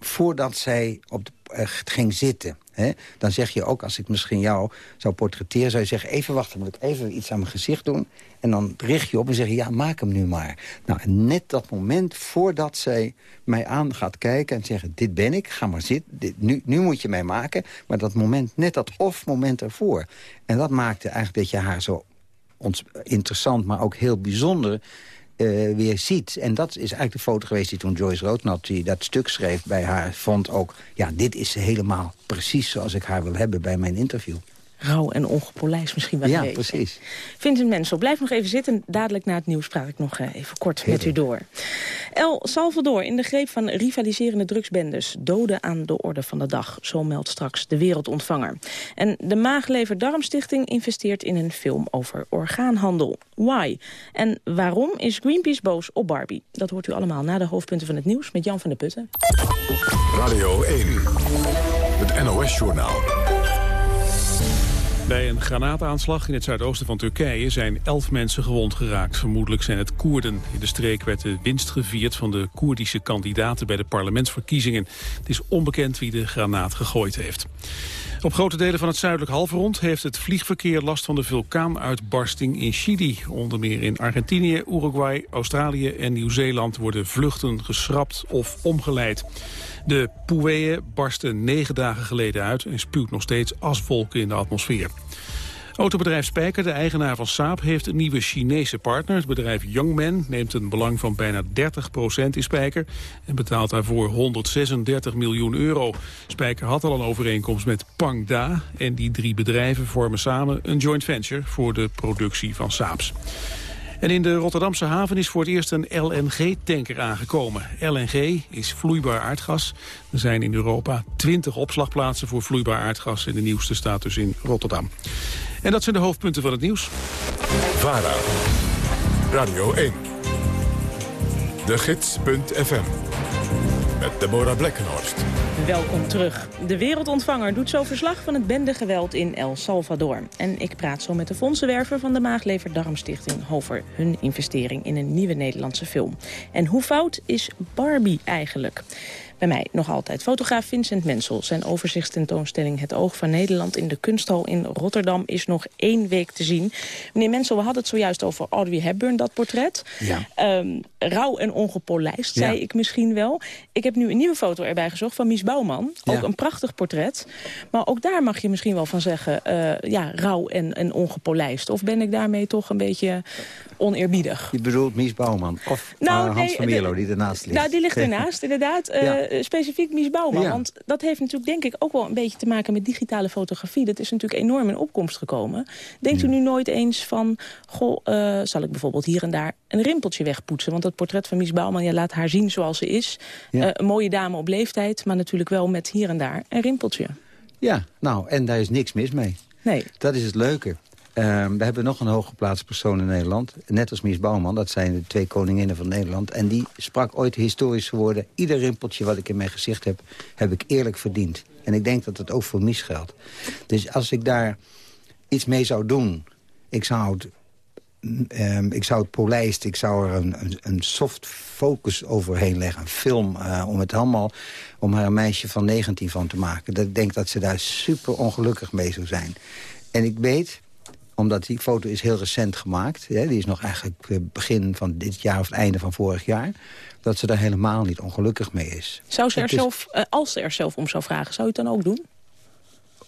voordat zij op de, uh, ging zitten. Hè? Dan zeg je ook, als ik misschien jou zou portretteren... zou je zeggen, even wachten, moet ik even iets aan mijn gezicht doen? En dan richt je op en zeg je, ja, maak hem nu maar. Nou, net dat moment voordat zij mij aan gaat kijken... en zeggen, dit ben ik, ga maar zitten, dit, nu, nu moet je mij maken. Maar dat moment, net dat of-moment ervoor. En dat maakte eigenlijk dat je haar zo interessant, maar ook heel bijzonder... Uh, weer ziet. En dat is eigenlijk de foto geweest die toen Joyce Roodnat... die dat stuk schreef bij haar, vond ook... ja, dit is helemaal precies zoals ik haar wil hebben bij mijn interview rauw en ongepolijst misschien wel Ja, een precies. Vincent Mensel, blijf nog even zitten. Dadelijk na het nieuws praat ik nog eh, even kort met u door. El Salvador in de greep van rivaliserende drugsbendes. Doden aan de orde van de dag, zo meldt straks de Wereldontvanger. En de Maaglever-Darmstichting investeert in een film over orgaanhandel. Why? En waarom is Greenpeace boos op Barbie? Dat hoort u allemaal na de hoofdpunten van het nieuws met Jan van der Putten. Radio 1, het NOS-journaal. Bij een granaataanslag in het zuidoosten van Turkije zijn elf mensen gewond geraakt. Vermoedelijk zijn het Koerden. In de streek werd de winst gevierd van de Koerdische kandidaten bij de parlementsverkiezingen. Het is onbekend wie de granaat gegooid heeft. Op grote delen van het zuidelijk halfrond heeft het vliegverkeer last van de vulkaanuitbarsting in Chili. Onder meer in Argentinië, Uruguay, Australië en Nieuw-Zeeland worden vluchten geschrapt of omgeleid. De Pouweeën barstte negen dagen geleden uit en spuwt nog steeds aswolken in de atmosfeer. Autobedrijf Spijker, de eigenaar van Saab, heeft een nieuwe Chinese partner. Het bedrijf Youngman neemt een belang van bijna 30% in Spijker... en betaalt daarvoor 136 miljoen euro. Spijker had al een overeenkomst met Pangda... en die drie bedrijven vormen samen een joint venture voor de productie van Saabs. En in de Rotterdamse haven is voor het eerst een LNG-tanker aangekomen. LNG is vloeibaar aardgas. Er zijn in Europa 20 opslagplaatsen voor vloeibaar aardgas... en de nieuwste staat dus in Rotterdam. En dat zijn de hoofdpunten van het nieuws. VARA, Radio 1, de gids.fm, met Deborah Blekkenhorst. Welkom terug. De Wereldontvanger doet zo verslag van het bendegeweld in El Salvador. En ik praat zo met de fondsenwerver van de Maaglever Darmstichting... over hun investering in een nieuwe Nederlandse film. En hoe fout is Barbie eigenlijk? Bij mij nog altijd fotograaf Vincent Mensel. Zijn overzichtstentoonstelling Het Oog van Nederland in de Kunsthal in Rotterdam is nog één week te zien. Meneer Mensel, we hadden het zojuist over Audrey Hepburn, dat portret. Ja. Um, rauw en ongepolijst, zei ik misschien wel. Ik heb nu een nieuwe foto erbij gezocht van Mies Bouwman. Ook Ja. een prachtig portret. Maar ook daar mag je misschien wel van zeggen... eh, ja, rauw en, en ongepolijst. Of ben ik daarmee toch een beetje oneerbiedig? Je bedoelt Mies Bouwman of Nou, eh, Hans nee, van Mierlo die ernaast ligt. Nou, die ligt ernaast, inderdaad. Eh, Ja. Specifiek Mies Bouwman. Ja. Want dat heeft natuurlijk denk ik ook wel een beetje te maken met digitale fotografie. Dat is natuurlijk enorm in opkomst gekomen. Denkt u nu nooit eens van... goh, eh, zal ik bijvoorbeeld hier en daar een rimpeltje wegpoetsen? Want dat portret van Mies Bouwman, ja, laat haar zien zoals ze is. Ja. Eh, een mooie dame op leeftijd, maar natuurlijk wel met hier en daar een rimpeltje. Ja, nou, en daar is niks mis mee. Nee. Dat is het leuke. Ehm, we hebben nog een hooggeplaatste persoon in Nederland. Net als Mies Bouwman, dat zijn de twee koninginnen van Nederland. En die sprak ooit historische woorden. Ieder rimpeltje wat ik in mijn gezicht heb, heb ik eerlijk verdiend. En ik denk dat dat ook voor Mies geldt. Dus als ik daar iets mee zou doen... ik zou het, ehm, ik zou het polijst, ik zou er een, een, een soft focus overheen leggen. Een film, eh, om het allemaal... om haar een meisje van 19 van te maken. Dat ik denk dat ze daar super ongelukkig mee zou zijn. En ik weet omdat die foto is heel recent gemaakt. Hè, die is nog eigenlijk eh, begin van dit jaar of het einde van vorig jaar. Dat ze daar helemaal niet ongelukkig mee is. Zou ze er Het is- zelf, eh, als ze er zelf om zou vragen, zou je het dan ook doen?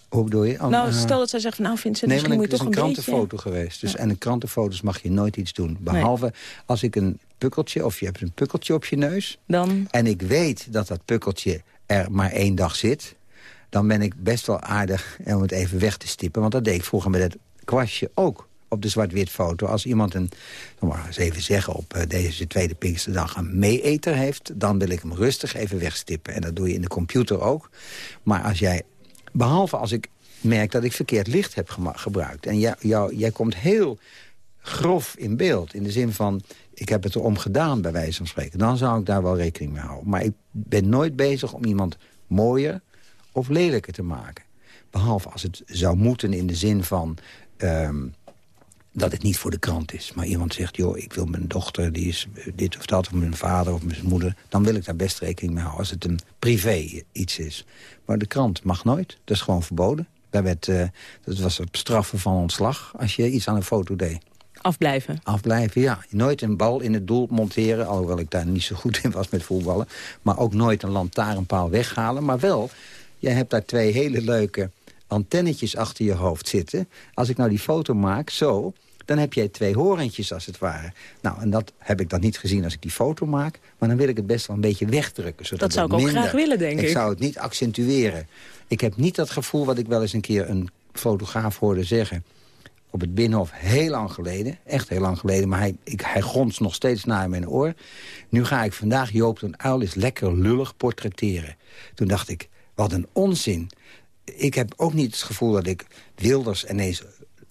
Hoe bedoel je? nou, eh, stel dat zij zegt van nou Vincent, Nee, misschien het moet is je een toch een beetje... krantenfoto geweest. Dus, En in krantenfoto's mag je nooit iets doen. Behalve als ik een pukkeltje, of je hebt een pukkeltje op je neus... Dan... en ik weet dat dat pukkeltje er maar één dag zit... dan ben ik best wel aardig om het even weg te stippen. Want dat deed ik vroeger met het kwastje ook op de zwart-wit foto. Als iemand een, maar eens even zeggen, op eh, deze tweede Pinksterdag een meeeter heeft... dan wil ik hem rustig even wegstippen. En dat doe je in de computer ook. Maar als jij, behalve als ik merk dat ik verkeerd licht heb gebruikt... en jou, jij komt heel grof in beeld, in de zin van... ik heb het erom gedaan, bij wijze van spreken... dan zou ik daar wel rekening mee houden. Maar ik ben nooit bezig om iemand mooier of lelijker te maken. Behalve als het zou moeten in de zin van... ehm, dat het niet voor de krant is. Maar iemand zegt, joh, ik wil mijn dochter, die is dit of dat... of mijn vader of mijn moeder, dan wil ik daar best rekening mee houden... als het een privé iets is. Maar de krant mag nooit, dat is gewoon verboden. Daar werd, eh, dat was het straffen van ontslag als je iets aan een foto deed. Afblijven. Afblijven, ja. Nooit een bal in het doel monteren, alhoewel ik daar niet zo goed in was met voetballen. Maar ook nooit een lantaarnpaal weghalen. Maar wel, je hebt daar twee hele leuke antennetjes achter je hoofd zitten. Als ik nou die foto maak, zo, dan heb jij twee horentjes als het ware. Nou, en dat heb ik dan niet gezien als ik die foto maak. Maar dan wil ik het best wel een beetje wegdrukken. Zodat Dat zou ik ook minder, graag willen, denk ik. Ik zou het niet accentueren. Ik heb niet dat gevoel wat ik wel eens een keer een fotograaf hoorde zeggen op het Binnenhof heel lang geleden. Echt heel lang geleden, maar hij, ik, hij gonst nog steeds naar mijn oor. Nu ga ik vandaag Joop den Uil eens lekker lullig portretteren. Toen dacht ik, wat een onzin. Ik heb ook niet het gevoel dat ik Wilders ineens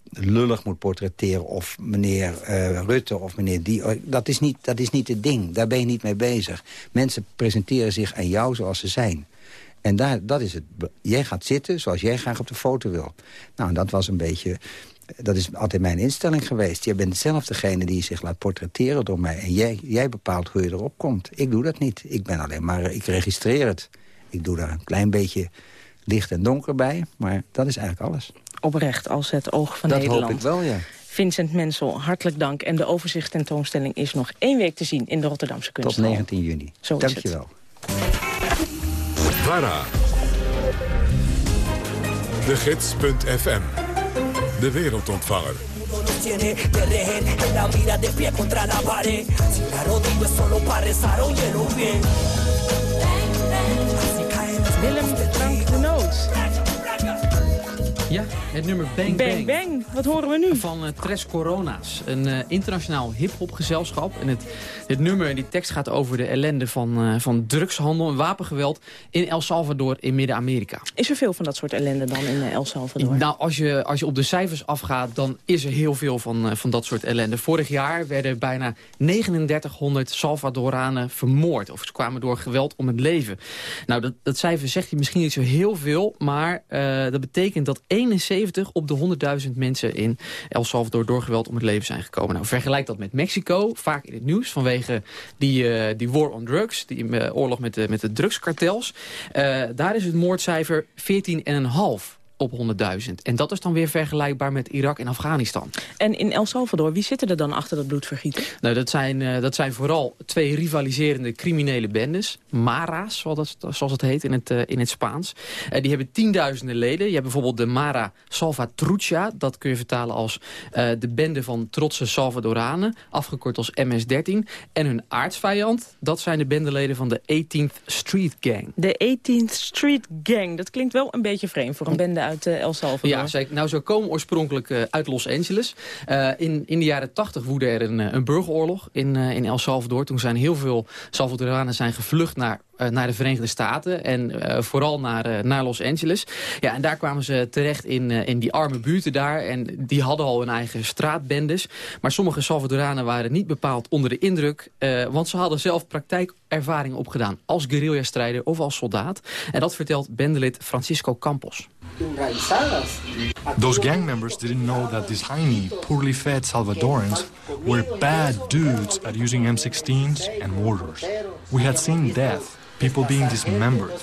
lullig moet portretteren... of meneer eh, Rutte of meneer die. Dat is, niet, dat is niet het ding. Daar ben je niet mee bezig. Mensen presenteren zich aan jou zoals ze zijn. En daar, dat is het. Jij gaat zitten zoals jij graag op de foto wil. Nou, dat was een beetje... Dat is altijd mijn instelling geweest. Je bent zelf degene die zich laat portretteren door mij. En jij, jij bepaalt hoe je erop komt. Ik doe dat niet. Ik ben alleen maar... Ik registreer het. Ik doe daar een klein beetje licht en donker bij. Maar dat is eigenlijk alles. Oprecht als het oog van dat Nederland. hoop ik wel, ja. Vincent Mensel, hartelijk dank. En de overzichtstentoonstelling is nog één week te zien in de Rotterdamse Tot Kunsthal. 19 juni. Zo is Dank het. je wel. VARA. De Gids.fm. De wereldontvanger. tiene de rehén La mira de pie contra la pared Si la rodilla es solo para rezar Óyelo bien Así caen los Willem Frank Noot. Ja, het nummer Bang Bang Bang, wat horen we nu? Van uh, Tres Corona's, een uh, internationaal hip-hop gezelschap. En het, het nummer en die tekst gaat over de ellende van, uh, van drugshandel en wapengeweld in El Salvador in Midden-Amerika. Is er veel van dat soort ellende dan in El Salvador? Nou, als je, als je op de cijfers afgaat, dan is er heel veel van, van dat soort ellende. Vorig jaar werden bijna 3900 Salvadoranen vermoord. Of ze kwamen door geweld om het leven. Nou, dat, dat cijfer zegt je misschien niet zo heel veel, maar dat betekent dat 71 op de 100.000 mensen in El Salvador door geweld om het leven zijn gekomen. Nou, vergelijk dat met Mexico, vaak in het nieuws vanwege die, uh, die war on drugs, die uh, oorlog met de, met de drugskartels. Uh, daar is het moordcijfer 14,5 op 100.000. En dat is dan weer vergelijkbaar met Irak en Afghanistan. En in El Salvador, wie zitten er dan achter dat bloedvergieten? Nou, dat zijn, uh, dat zijn vooral twee rivaliserende criminele bendes. Mara's, zoals, dat, zoals het heet in het, uh, in het Spaans. Uh, die hebben tienduizenden leden. Je hebt bijvoorbeeld de Mara Salvatrucha. Dat kun je vertalen als de bende van trotse Salvadoranen. Afgekort als MS-13. En hun aardsvijand, dat zijn de bendeleden van de 18th Street Gang. De 18th Street Gang, dat klinkt wel een beetje vreemd voor een bende uh, El Salvador. Ja. Nou, ze komen oorspronkelijk uh, uit Los Angeles. Uh, in, in de jaren 80 woedde er een, een burgeroorlog in, in El Salvador. Toen zijn heel veel Salvadoranen zijn gevlucht naar naar de Verenigde Staten en vooral naar, naar Los Angeles. Ja, en daar kwamen ze terecht in, in die arme buurten daar. En die hadden al hun eigen straatbendes. Maar sommige Salvadoranen waren niet bepaald onder de indruk. want ze hadden zelf praktijkervaring opgedaan als guerrilla-strijder of als soldaat. En dat vertelt bendelid Francisco Campos. Those gang members didn't know that these tiny, poorly fed Salvadorans were bad dudes at using M16s and mortars. We had seen death, people being dismembered.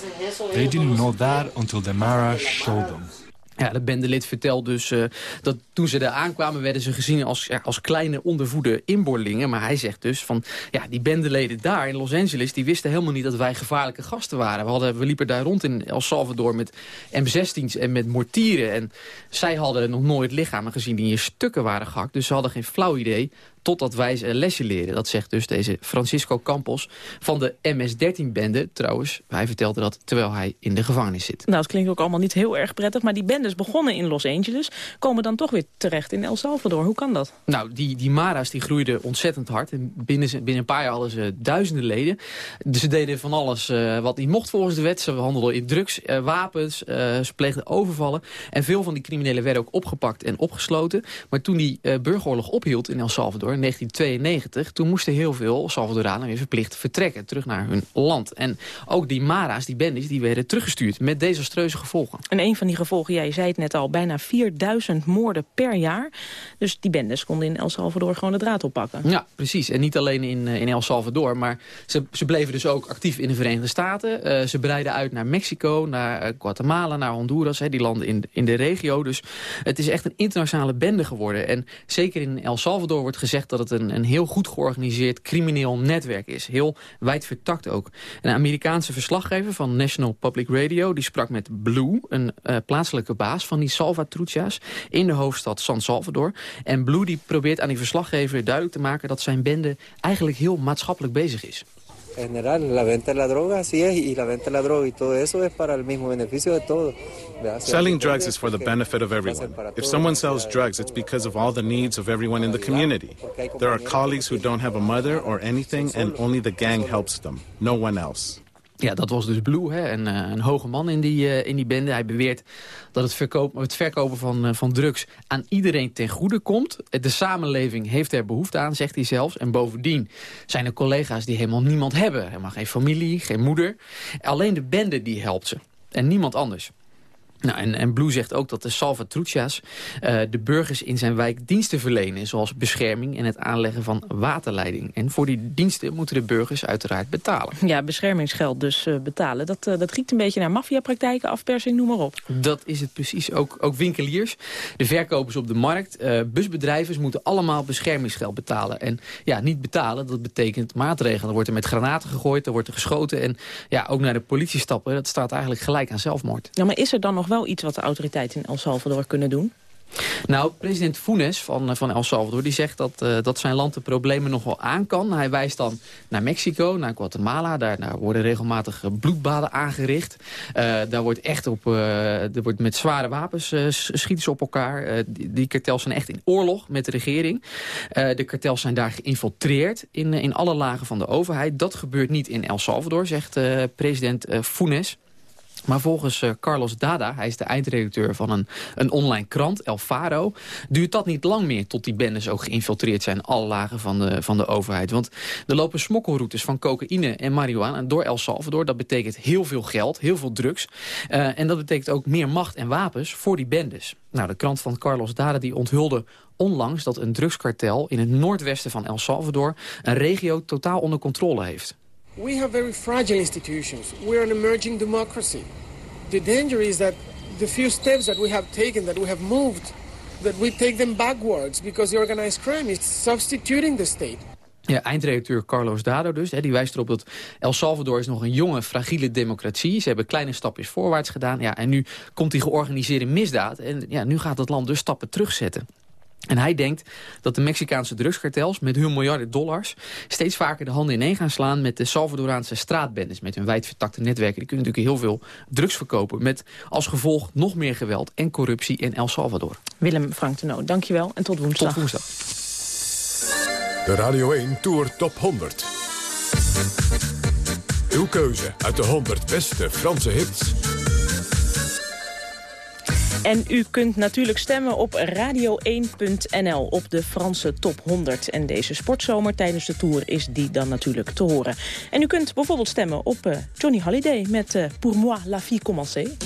They didn't know that until the Mara showed them. Ja, de bendelid vertelt dus uh, dat toen ze daar aankwamen... werden ze gezien als, als kleine ondervoede inboorlingen. Maar hij zegt dus van, ja, die bendeleden daar in Los Angeles... die wisten helemaal niet dat wij gevaarlijke gasten waren. We, hadden, we liepen daar rond in El Salvador met M16's en met mortieren. En zij hadden nog nooit lichamen gezien die in stukken waren gehakt. Dus ze hadden geen flauw idee totdat wij ze een lesje leren. Dat zegt dus deze Francisco Campos van de MS-13-bende. Trouwens, hij vertelde dat terwijl hij in de gevangenis zit. Nou, het klinkt ook allemaal niet heel erg prettig. Maar die bendes begonnen in Los Angeles, komen dan toch weer terecht in El Salvador. Hoe kan dat? Nou, die, die Mara's die groeiden ontzettend hard. En binnen, binnen een paar jaar hadden ze duizenden leden. Dus ze deden van alles uh, wat niet mocht volgens de wet. Ze handelden in drugs, uh, wapens, uh, ze pleegden overvallen. En veel van die criminelen werden ook opgepakt en opgesloten. Maar toen die burgeroorlog ophield in El Salvador in 1992. Toen moesten heel veel Salvadoranen weer verplicht vertrekken. Terug naar hun land. En ook die Mara's, die bendes, die werden teruggestuurd. Met desastreuze gevolgen. En een van die gevolgen, jij zei het net al, bijna 4000 moorden per jaar. Dus die bendes konden in El Salvador gewoon de draad oppakken. Ja, precies. En niet alleen in, in El Salvador. Maar ze, ze bleven dus ook actief in de Verenigde Staten. Uh, ze breiden uit naar Mexico, naar Guatemala, naar Honduras. Hè, die landen in, in de regio. Dus het is echt een internationale bende geworden. En zeker in El Salvador wordt gezegd dat het een, een heel goed georganiseerd crimineel netwerk is. Heel wijd vertakt ook. Een Amerikaanse verslaggever van National Public Radio... die sprak met Blue, een uh, plaatselijke baas van die Salvatruchas... in de hoofdstad San Salvador. En Blue die probeert aan die verslaggever duidelijk te maken... dat zijn bende eigenlijk heel maatschappelijk bezig is. En general, la venta de la droga, así es, y la venta de la droga y todo eso es para el mismo beneficio de todos. Selling drugs is for the benefit of everyone. If someone sells drugs, it's because of all the needs of everyone in the community. There are colleagues who don't have a mother or anything, and only the gang helps them, no one else. Ja, dat was dus Blue, hè? Een, uh, een hoge man in die, uh, in die bende. Hij beweert dat het, verkoop, het verkopen van, uh, van drugs aan iedereen ten goede komt. De samenleving heeft er behoefte aan, zegt hij zelfs. En bovendien zijn er collega's die helemaal niemand hebben. Helemaal geen familie, geen moeder. Alleen de bende die helpt ze. En niemand anders. Nou, en, en Blue zegt ook dat de Salvatruchas uh, de burgers in zijn wijk diensten verlenen... zoals bescherming en het aanleggen van waterleiding. En voor die diensten moeten de burgers uiteraard betalen. Ja, beschermingsgeld dus uh, betalen. Dat, uh, dat riekt een beetje naar maffiapraktijken, afpersing, noem maar op. Dat is het precies. Ook, ook winkeliers, de verkopers op de markt, busbedrijven... moeten allemaal beschermingsgeld betalen. En ja, niet betalen, dat betekent maatregelen. Er wordt er met granaten gegooid, er wordt er geschoten... en ja, ook naar de politie stappen, dat staat eigenlijk gelijk aan zelfmoord. Ja, maar is er dan nog wel iets wat de autoriteiten in El Salvador kunnen doen? Nou, president Funes van, van El Salvador die zegt dat, uh, dat zijn land de problemen nog wel aan kan. Hij wijst dan naar Mexico, naar Guatemala. Daar, worden regelmatig bloedbaden aangericht. Daar wordt echt op, uh, er wordt met zware wapens schieten ze op elkaar. Die, die, kartels zijn echt in oorlog met de regering. de kartels zijn daar geïnfiltreerd in, in alle lagen van de overheid. Dat gebeurt niet in El Salvador, zegt president Funes. Maar volgens uh, Carlos Dada, hij is de eindredacteur van een, een online krant, El Faro... duurt dat niet lang meer tot die bendes ook geïnfiltreerd zijn... alle lagen van de, van de overheid. Want er lopen smokkelroutes van cocaïne en marihuana door El Salvador. Dat betekent heel veel geld, heel veel drugs. Uh, en dat betekent ook meer macht en wapens voor die bendes. Nou, de krant van Carlos Dada die onthulde onlangs dat een drugskartel... in het noordwesten van El Salvador een regio totaal onder controle heeft. We have very fragile institutions. We're an emerging democracy. The danger is that the few steps that we have taken, that we have moved, that we take them backwards because the organized crime is substituting the state. Ja, eindredacteur Carlos Dado dus. Hè, die wijst erop dat El Salvador is nog een jonge, fragiele democratie. Ze hebben kleine stapjes voorwaarts gedaan. Ja, en nu komt die georganiseerde misdaad. En ja, nu gaat het land dus stappen terugzetten. En hij denkt dat de Mexicaanse drugskartels met hun miljarden dollars... steeds vaker de handen ineen gaan slaan met de Salvadoraanse straatbendes... met hun wijdvertakte netwerken. Die kunnen natuurlijk heel veel drugs verkopen... met als gevolg nog meer geweld en corruptie in El Salvador. Willem Frank de Noot, dankjewel en tot woensdag. Tot woensdag. De Radio 1 Tour Top 100. Uw keuze uit de 100 beste Franse hits. En u kunt natuurlijk stemmen op radio1.nl op de Franse top 100. En deze sportzomer tijdens de Tour is die dan natuurlijk te horen. En u kunt bijvoorbeeld stemmen op uh, Johnny Hallyday met uh, Pour moi la vie commencée.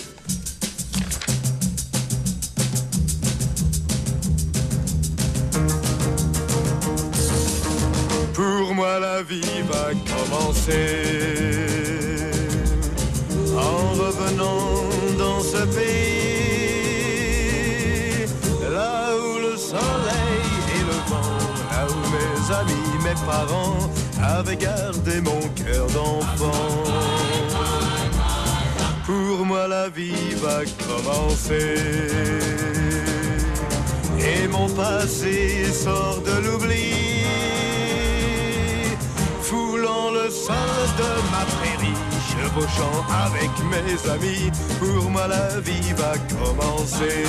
Pour moi la vie va commencer En revenant dans ce pays soleil et le vent. Là où mes amis, mes parents Avaient gardé mon cœur d'enfant. Pour moi la vie va commencer. Et mon passé sort de l'oubli. Foulant le sol de ma prairie Chevauchant avec mes amis. Pour moi la vie va commencer.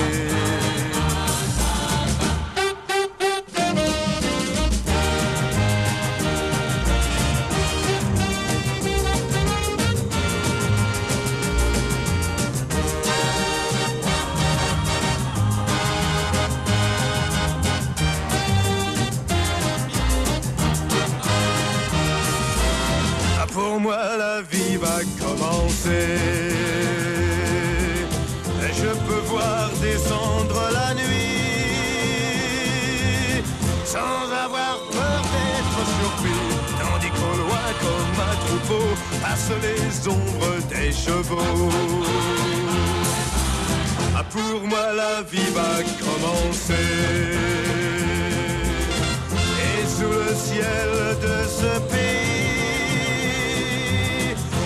La vie va commencer. Et sous le ciel de ce pays,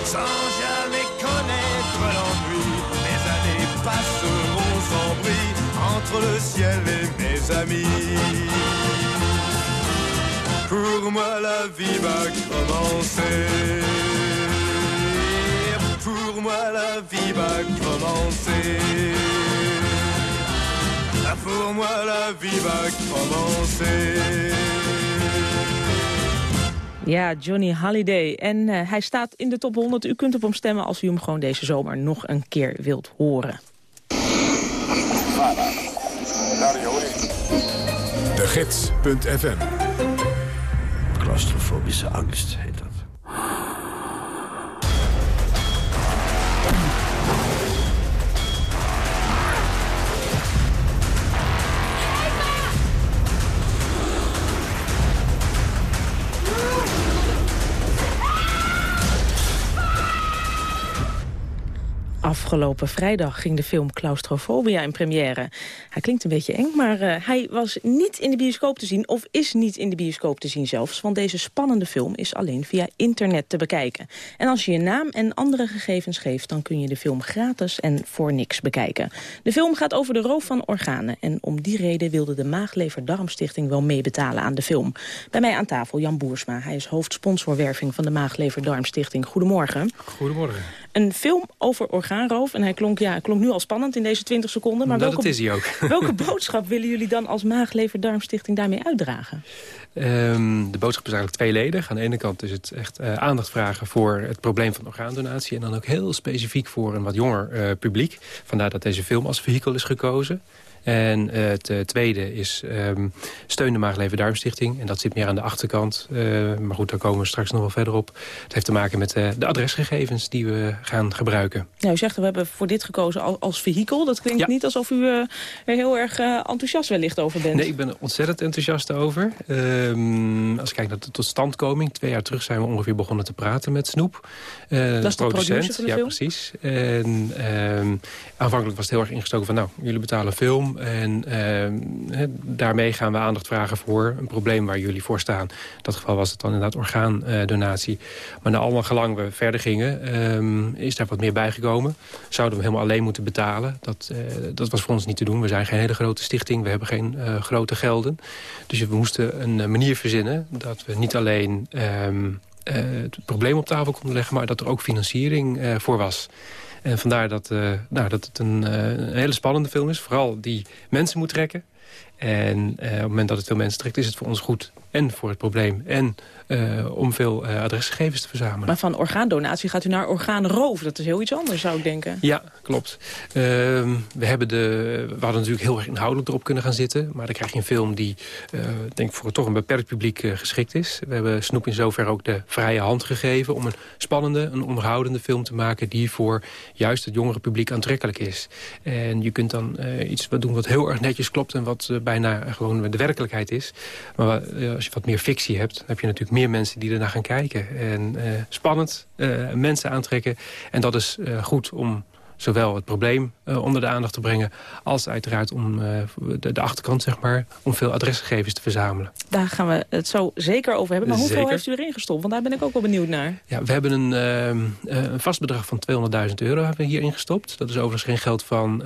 sans jamais connaître l'ennui, mes années passeront sans bruit entre le ciel et mes amis. Pour moi, la vie va commencer. Pour moi, la vie va commencer. Pour moi, la vie va commencer. Ja, Johnny Halliday. En eh, hij staat in de top 100. U kunt op hem stemmen als u hem gewoon deze zomer nog een keer wilt horen. De Gids.fm Claustrofobische angst Afgelopen vrijdag ging de film Claustrofobia in première. Hij klinkt een beetje eng, maar eh, hij was niet in de bioscoop te zien... of is niet in de bioscoop te zien zelfs. Want deze spannende film is alleen via internet te bekijken. En als je je naam en andere gegevens geeft... dan kun je de film gratis en voor niks bekijken. De film gaat over de roof van organen. En om die reden wilde de Maaglever-Darmstichting wel meebetalen aan de film. Bij mij aan tafel Jan Boersma. Hij is hoofdsponsorwerving van de Maaglever-Darmstichting. Goedemorgen. Goedemorgen. Een film over orgaanroof. En hij klonk, ja, klonk nu al spannend in deze 20 seconden. Maar Nou, welke, dat is hij ook. welke boodschap willen jullie dan als Maag-Lever-Darmstichting daarmee uitdragen? Ehm, de boodschap is eigenlijk tweeledig. Aan de ene kant is het echt eh, aandacht vragen voor het probleem van orgaandonatie. En dan ook heel specifiek voor een wat jonger eh, publiek. Vandaar dat deze film als vehikel is gekozen. En eh, het eh, tweede is ehm, steun de Maagleven Darmstichting. En dat zit meer aan de achterkant. Eh, maar goed, daar komen we straks nog wel verder op. Het heeft te maken met de adresgegevens die we gaan gebruiken. Ja, u zegt we hebben voor dit gekozen als, als vehikel. Dat klinkt niet alsof u er heel erg enthousiast wellicht over bent. Nee, ik ben er ontzettend enthousiast over. Ehm, als ik kijk naar de totstandkoming. Twee jaar terug zijn we ongeveer begonnen te praten met Snoep. Eh, Dat is de producer van de ja, film? precies. En ehm, aanvankelijk was het heel erg ingestoken van... nou, jullie betalen film en ehm, daarmee gaan we aandacht vragen voor een probleem waar jullie voor staan. In dat geval was het dan inderdaad orgaandonatie. Maar na allemaal gelang we verder gingen, ehm, is daar wat meer bijgekomen. Zouden we helemaal alleen moeten betalen. Dat, eh, dat was voor ons niet te doen. We zijn geen hele grote stichting, we hebben geen eh, grote gelden. Dus we moesten een eh, manier verzinnen dat we niet alleen... ehm, eh, het probleem op tafel konden leggen... maar dat er ook financiering voor was. En vandaar dat, eh, nou, dat het een, eh, een hele spannende film is. Vooral die mensen moet trekken. En eh, op het moment dat het veel mensen trekt... is het voor ons goed en voor het probleem... en eh, om veel eh, adresgegevens te verzamelen. Maar van orgaandonatie gaat u naar orgaanroof. Dat is heel iets anders, zou ik denken. Ja, klopt. Ehm, we, hebben de, we hadden natuurlijk heel erg inhoudelijk erop kunnen gaan zitten. Maar dan krijg je een film die eh, denk ik voor toch een beperkt publiek geschikt is. We hebben Snoep in zover ook de vrije hand gegeven... om een spannende, een onderhoudende film te maken... die voor juist het jongere publiek aantrekkelijk is. En je kunt dan iets wat doen wat heel erg netjes klopt... en wat bijna gewoon de werkelijkheid is. Maar als je wat meer fictie hebt... dan heb je natuurlijk meer mensen die ernaar gaan kijken. En eh, spannend, eh, mensen aantrekken. En dat is eh, goed om zowel het probleem eh, onder de aandacht te brengen... als uiteraard om eh, de, de achterkant, zeg maar... om veel adresgegevens te verzamelen. Daar gaan we het zo zeker over hebben. Maar hoeveel Zeker. heeft u erin gestopt? Want daar ben ik ook wel benieuwd naar. Ja, we hebben een, eh, een vast bedrag van 200.000 euro hebben we hierin gestopt. Dat is overigens geen geld van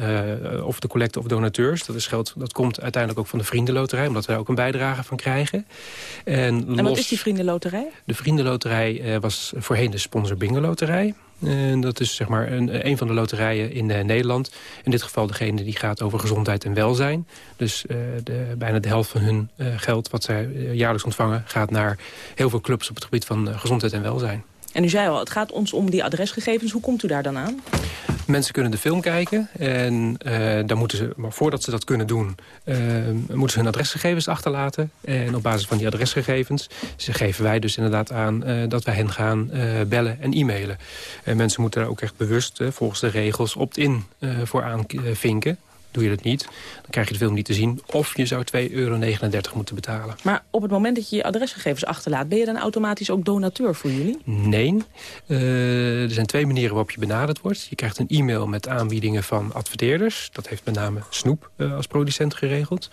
of de collecte of donateurs. Dat, is geld, dat komt uiteindelijk ook van de Vriendenloterij... omdat wij ook een bijdrage van krijgen. En, En wat los- is die vriendenloterij? De Vriendenloterij was voorheen de sponsor Bingo Loterij. En dat is zeg maar een, van de loterijen in eh, Nederland. In dit geval degene die gaat over gezondheid en welzijn. Dus eh, de, bijna de helft van hun eh, geld wat zij jaarlijks ontvangen... gaat naar heel veel clubs op het gebied van gezondheid en welzijn. En u zei al, het gaat ons om die adresgegevens. Hoe komt u daar dan aan? Mensen kunnen de film kijken en uh, dan moeten ze, maar voordat ze dat kunnen doen... Uh, moeten ze hun adresgegevens achterlaten. En op basis van die adresgegevens ze geven wij dus inderdaad aan... Uh, dat wij hen gaan bellen en e-mailen. En mensen moeten daar ook echt bewust volgens de regels opt-in voor aanvinken. Doe je dat niet, dan krijg je de film niet te zien. Of je zou 2,39 euro moeten betalen. Maar op het moment dat je je adresgegevens achterlaat... ben je dan automatisch ook donateur voor jullie? Nee. Uh, er zijn twee manieren waarop je benaderd wordt. Je krijgt een e-mail met aanbiedingen van adverteerders. Dat heeft met name Snoep uh, als producent geregeld.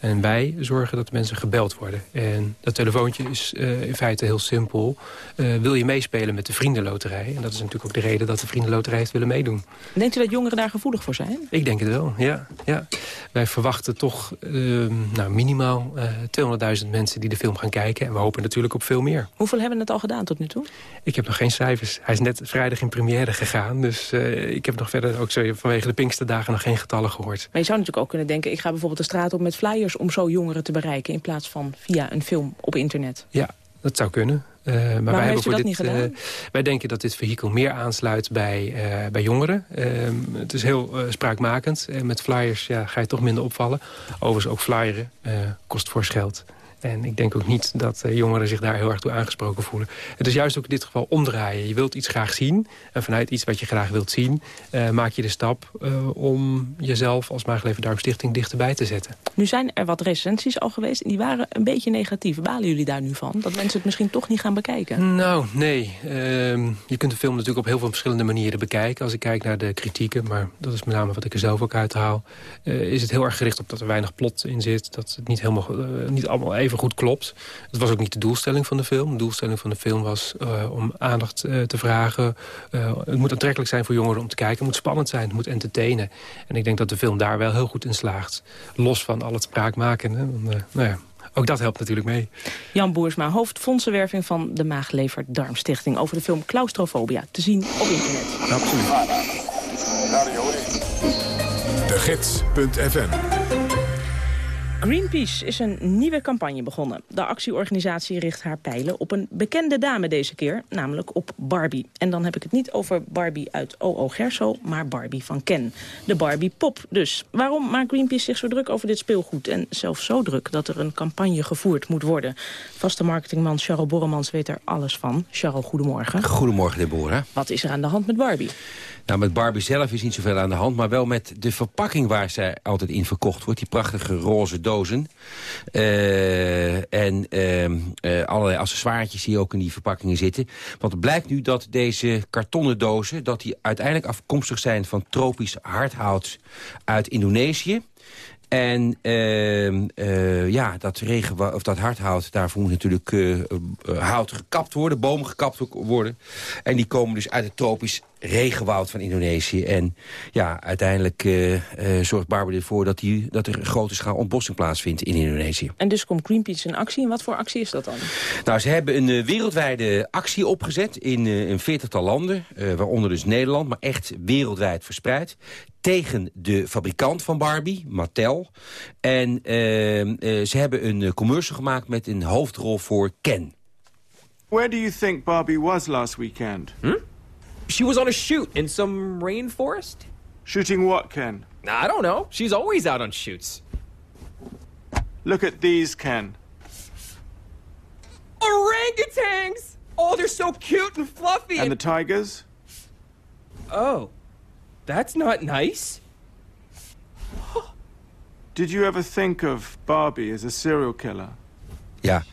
En wij zorgen dat mensen gebeld worden. En dat telefoontje is uh, in feite heel simpel. Uh, wil je meespelen met de Vriendenloterij? En dat is natuurlijk ook de reden dat de Vriendenloterij heeft willen meedoen. Denkt u dat jongeren daar gevoelig voor zijn? Ik denk het wel, ja. ja. Wij verwachten toch uh, nou, minimaal 200.000 mensen die de film gaan kijken. En we hopen natuurlijk op veel meer. Hoeveel hebben het al gedaan tot nu toe? Ik heb nog geen cijfers. Hij is net vrijdag in première gegaan. Dus ik heb nog verder ook vanwege de Pinksterdagen nog geen getallen gehoord. Maar je zou natuurlijk ook kunnen denken... ik ga bijvoorbeeld de straat op met flyers om zo jongeren te bereiken... in plaats van via een film op internet? Ja, dat zou kunnen. Uh, maar wij hebben voor dit, uh, wij denken dat dit vehikel meer aansluit bij, uh, bij jongeren. Ehm, het is heel spraakmakend. En met flyers ja, ga je toch minder opvallen. Overigens ook flyeren kost fors geld. En ik denk ook niet dat uh, jongeren zich daar heel erg toe aangesproken voelen. Het is juist ook in dit geval omdraaien. Je wilt iets graag zien. En vanuit iets wat je graag wilt zien... Uh, maak je de stap uh, om jezelf als Maagleven Darmstichting dichterbij te zetten. Nu zijn er wat recensies al geweest. En die waren een beetje negatief. Balen jullie daar nu van? Dat mensen het misschien toch niet gaan bekijken? Nou, nee. Ehm, je kunt de film natuurlijk op heel veel verschillende manieren bekijken. Als ik kijk naar de kritieken. Maar dat is met name wat ik er zelf ook uit haal. is het heel erg gericht op dat er weinig plot in zit. Dat het niet, helemaal, niet allemaal even even goed klopt. Het was ook niet de doelstelling van de film. De doelstelling van de film was uh, om aandacht uh, te vragen. Uh, het moet aantrekkelijk zijn voor jongeren om te kijken. Het moet spannend zijn, het moet entertainen. En ik denk dat de film daar wel heel goed in slaagt. Los van al het spraakmaken. Hè. nou ja, ook dat helpt natuurlijk mee. Jan Boersma, hoofdfondsenwerving van de Maaglever Darmstichting... over de film Claustrofobia, te zien op internet. Absoluut. De Gids.fm Greenpeace is een nieuwe campagne begonnen. De actieorganisatie richt haar pijlen op een bekende dame deze keer, namelijk op Barbie. En dan heb ik het niet over Barbie uit O.O. Gerso, maar Barbie van Ken. De Barbie Pop dus. Waarom maakt Greenpeace zich zo druk over dit speelgoed? En zelfs zo druk dat er een campagne gevoerd moet worden. Vaste marketingman Charles Borremans weet er alles van. Charles, goedemorgen. Goedemorgen, Deborah. Wat is er aan de hand met Barbie? Nou, met Barbie zelf is niet zoveel aan de hand... maar wel met de verpakking waar zij altijd in verkocht wordt. Die prachtige roze dozen. Uh, en uh, allerlei accessoires die ook in die verpakkingen zitten. Want het blijkt nu dat deze kartonnen dozen... dat die uiteindelijk afkomstig zijn van tropisch hardhout uit Indonesië. En uh, uh, ja, dat, regen, of dat hardhout, daarvoor moet natuurlijk hout gekapt worden, bomen gekapt worden. En die komen dus uit het tropisch regenwoud van Indonesië. En ja, uiteindelijk uh, uh, zorgt Barbara ervoor dat, die, dat er een grote schaal ontbossing plaatsvindt in Indonesië. En dus komt Greenpeace in actie. En wat voor actie is dat dan? Nou, ze hebben een uh, wereldwijde actie opgezet in een veertigtal landen. waaronder dus Nederland, maar echt wereldwijd verspreid tegen de fabrikant van Barbie, Mattel. En ze hebben een commercial gemaakt met een hoofdrol voor Ken. Where do you think Barbie was last weekend? Hm? She was on a shoot in some rainforest. Shooting what, Ken? I don't know. She's always out on shoots. Look at these, Ken. Orangutans! Oh, they're so cute and fluffy. And, and the tigers? Oh, that's not nice. Did you ever think of Barbie as a serial killer? Ja,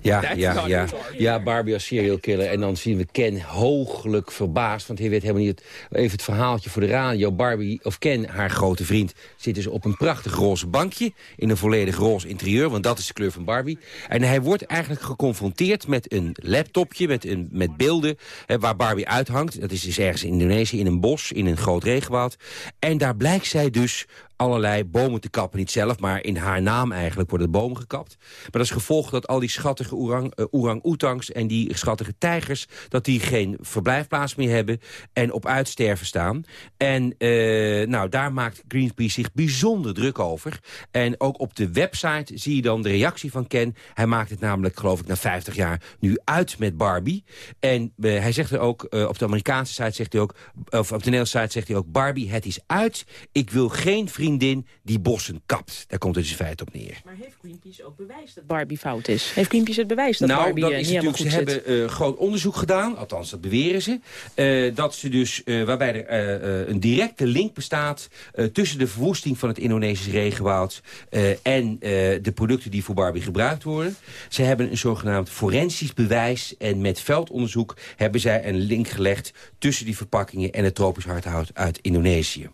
ja, ja, ja. ja, Barbie als serial killer. En dan zien we Ken hooglijk verbaasd. Want hij weet helemaal niet... even het verhaaltje voor de radio. Barbie, of Ken, haar grote vriend... zit dus op een prachtig roze bankje... in een volledig roze interieur, want dat is de kleur van Barbie. En hij wordt eigenlijk geconfronteerd met een laptopje... met, een, met beelden hè, waar Barbie uithangt. Dat is dus ergens in Indonesië, in een bos, in een groot regenwoud. En daar blijkt zij dus allerlei bomen te kappen. Niet zelf, maar in haar naam eigenlijk worden de bomen gekapt. Maar dat is gevolg dat al die schattige uh, orang-oetangs en die schattige tijgers... dat die geen verblijfplaats meer hebben en op uitsterven staan. En uh, nou, daar maakt Greenpeace zich bijzonder druk over. En ook op de website zie je dan de reactie van Ken. Hij maakt het namelijk, geloof ik, na 50 jaar nu uit met Barbie. En uh, hij zegt er ook, op de Amerikaanse site zegt hij ook... of op de Nederlandse site zegt hij ook... Barbie, het is uit. Ik wil geen vriendin die bossen kapt. Daar komt het dus in feite op neer. Maar heeft Greenpeace ook bewijs dat Barbie fout is? Heeft Greenpeace het bewijs dat nou, Barbie dat uh, is niet natuurlijk, helemaal goed Ze zit? hebben uh, groot onderzoek gedaan, althans dat beweren ze. Uh, dat ze dus, uh, waarbij er uh, een directe link bestaat... Uh, tussen de verwoesting van het Indonesische regenwoud... Uh, en uh, de producten die voor Barbie gebruikt worden. Ze hebben een zogenaamd forensisch bewijs... en met veldonderzoek hebben zij een link gelegd... tussen die verpakkingen en het tropisch hardhout uit Indonesië.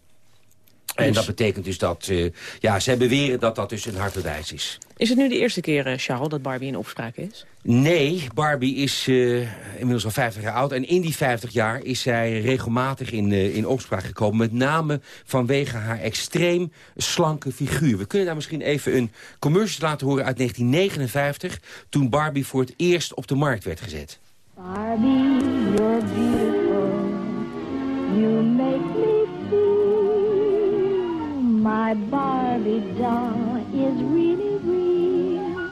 En dat betekent dus dat, uh, ja, zij beweren dat dat dus een hard bewijs is. Is het nu de eerste keer, uh, Charles, dat Barbie in opspraak is? Nee, Barbie is uh, inmiddels al 50 jaar oud. En in die 50 jaar is zij regelmatig in, uh, in opspraak gekomen. Met name vanwege haar extreem slanke figuur. We kunnen daar misschien even een commercial laten horen uit 1959... toen Barbie voor het eerst op de markt werd gezet. Barbie, you're beautiful. You make me My Barbie doll is really real.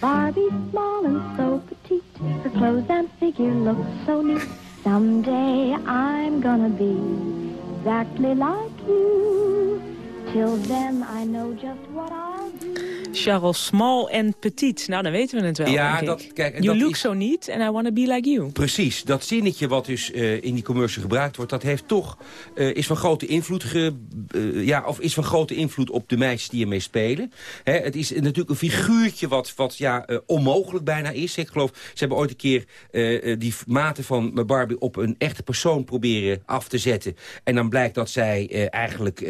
Barbie's small and so petite. Her clothes and figure look so neat. Someday I'm gonna be exactly like you. Till then I know just what I'll. Charles, small en petit. Nou, dan weten we het wel, Ja, dat, kijk, you dat look is- so neat and I wanna be like you. Precies, dat zinnetje wat dus eh, in die commercial gebruikt wordt... dat heeft toch, eh, is van grote invloed ge, eh, ja, of is van grote invloed op de meisjes die ermee spelen. Hè, het is natuurlijk een figuurtje wat, wat ja, onmogelijk bijna is. Ik geloof, ze hebben ooit een keer die mate van Barbie op een echte persoon proberen af te zetten. En dan blijkt dat zij eigenlijk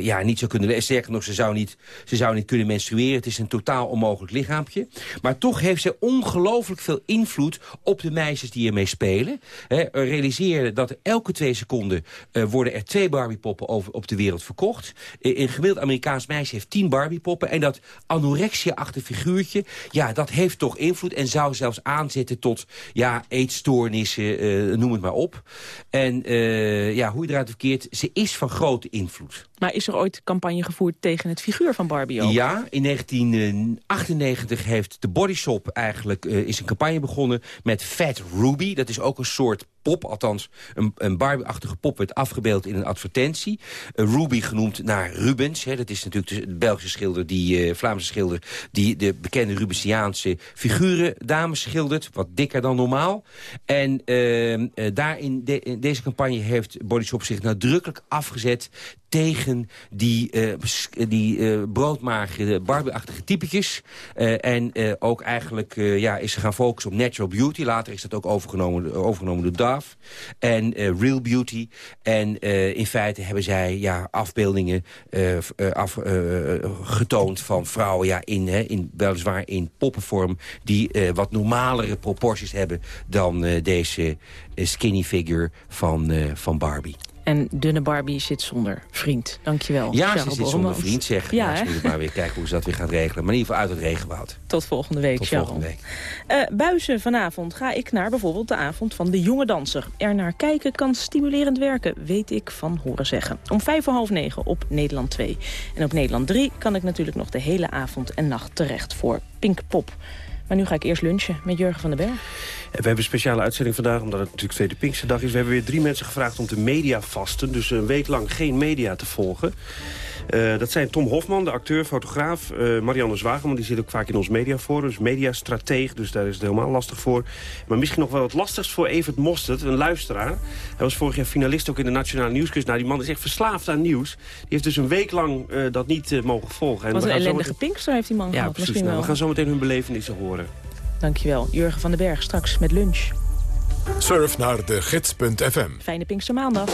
ja, niet zou kunnen... Sterker nog, ze zou, niet, ze zou niet kunnen menstrueren. Is een totaal onmogelijk lichaampje. Maar toch heeft ze ongelooflijk veel invloed op de meisjes die ermee spelen. Hè, realiseer dat elke twee seconden eh, worden er twee Barbiepoppen op de wereld verkocht. Eh, een gemiddeld Amerikaans meisje heeft tien Barbiepoppen. En dat anorexia-achtige figuurtje, ja, dat heeft toch invloed. En zou zelfs aanzetten tot ja, eetstoornissen, eh, noem het maar op. En ja, hoe je eruit verkeert, ze is van grote invloed. Maar is er ooit campagne gevoerd tegen het figuur van Barbie? Ja, in 1998 heeft de Body Shop eigenlijk uh, is een campagne begonnen met Fat Ruby. Dat is ook een soort pop, althans een, een Barbie-achtige pop werd afgebeeld in een advertentie. Uh, Ruby genoemd naar Rubens. Hè, dat is natuurlijk de Belgische schilder, die uh, Vlaamse schilder... die de bekende Rubensiaanse figuren dames schildert. Wat dikker dan normaal. En uh, daar in, de, in deze campagne heeft Body Shop zich nadrukkelijk afgezet tegen die, uh, die uh, broodmagere Barbie-achtige typetjes. En ook eigenlijk ja, is ze gaan focussen op natural beauty. Later is dat ook overgenomen, overgenomen door En real beauty. En in feite hebben zij ja, afbeeldingen af, getoond van vrouwen... Ja, in, hè, in, weliswaar in poppenvorm... die wat normalere proporties hebben dan deze skinny figure van, van Barbie. En dunne Barbie zit zonder vriend. Dankjewel. Ja, Charles ze zit zonder vriend, zeg. Ja, Ja, ze moeten maar weer kijken hoe ze dat weer gaan regelen. Maar in ieder geval uit het regenwoud. Tot volgende week, Tot Charles. volgende week. Uh, buizen vanavond ga ik naar bijvoorbeeld de avond van de jonge danser. Er naar kijken kan stimulerend werken, weet ik van horen zeggen. Om vijf voor half negen op Nederland 2. En op Nederland 3 kan ik natuurlijk nog de hele avond en nacht terecht voor Pinkpop. Maar nu ga ik eerst lunchen met Jurgen van den Berg. We hebben een speciale uitzending vandaag, omdat het natuurlijk Tweede Pinksterdag is. We hebben weer drie mensen gevraagd om te mediavasten. Dus een week lang geen media te volgen. Uh, dat zijn Tom Hofman, de acteur, fotograaf. Uh, Marianne Zwageman, die zit ook vaak in ons mediaforum. Dus mediastrateeg, dus daar is het helemaal lastig voor. Maar misschien nog wel het lastigst voor Evert Mostert, een luisteraar. Hij was vorig jaar finalist ook in de Nationale Nieuwsquiz. Nou, die man is echt verslaafd aan nieuws. Die heeft dus een week lang uh, dat niet mogen volgen. En Wat een ellendige zometeen... pinkster heeft die man Ja, gehad. precies. Misschien Nou, wel. we gaan zo meteen hun belevenissen horen. Dankjewel, Jurgen van den Berg. Straks met lunch. Surf naar de gids.fm. Fijne Pinkstermaandag.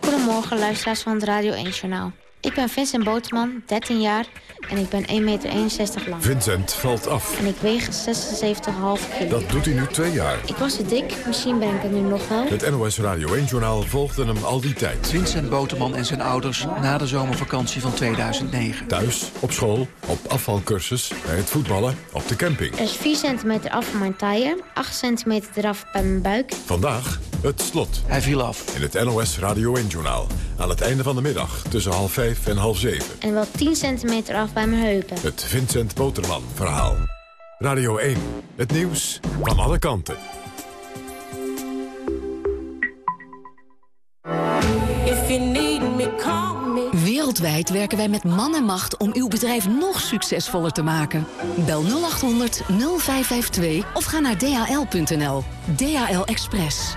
Goedemorgen, luisteraars van het Radio 1 Journaal. Ik ben Vincent Boterman, 13 jaar en ik ben 1,61 meter lang. Vincent valt af. En ik weeg 76,5 kilo. Dat doet hij nu twee jaar. Ik was te dik, misschien ben ik het nu nog wel. Het NOS Radio 1-journaal volgde hem al die tijd. Vincent Boterman en zijn ouders na de zomervakantie van 2009. Thuis, op school, op afvalcursus, bij het voetballen, op de camping. Er is 4 centimeter af van mijn taille, 8 centimeter eraf bij mijn buik. Vandaag het slot. Hij viel af. In het NOS Radio 1-journaal. Aan het einde van de middag tussen half vijf en half zeven. En wel 10 centimeter af bij mijn heupen. Het Vincent Boterman verhaal. Radio 1. Het nieuws van alle kanten. Wereldwijd werken wij met man en macht om uw bedrijf nog succesvoller te maken. Bel 0800 0552 of ga naar dhl.nl. DHL Express.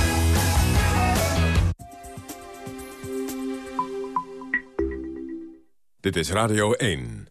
Dit is Radio 1.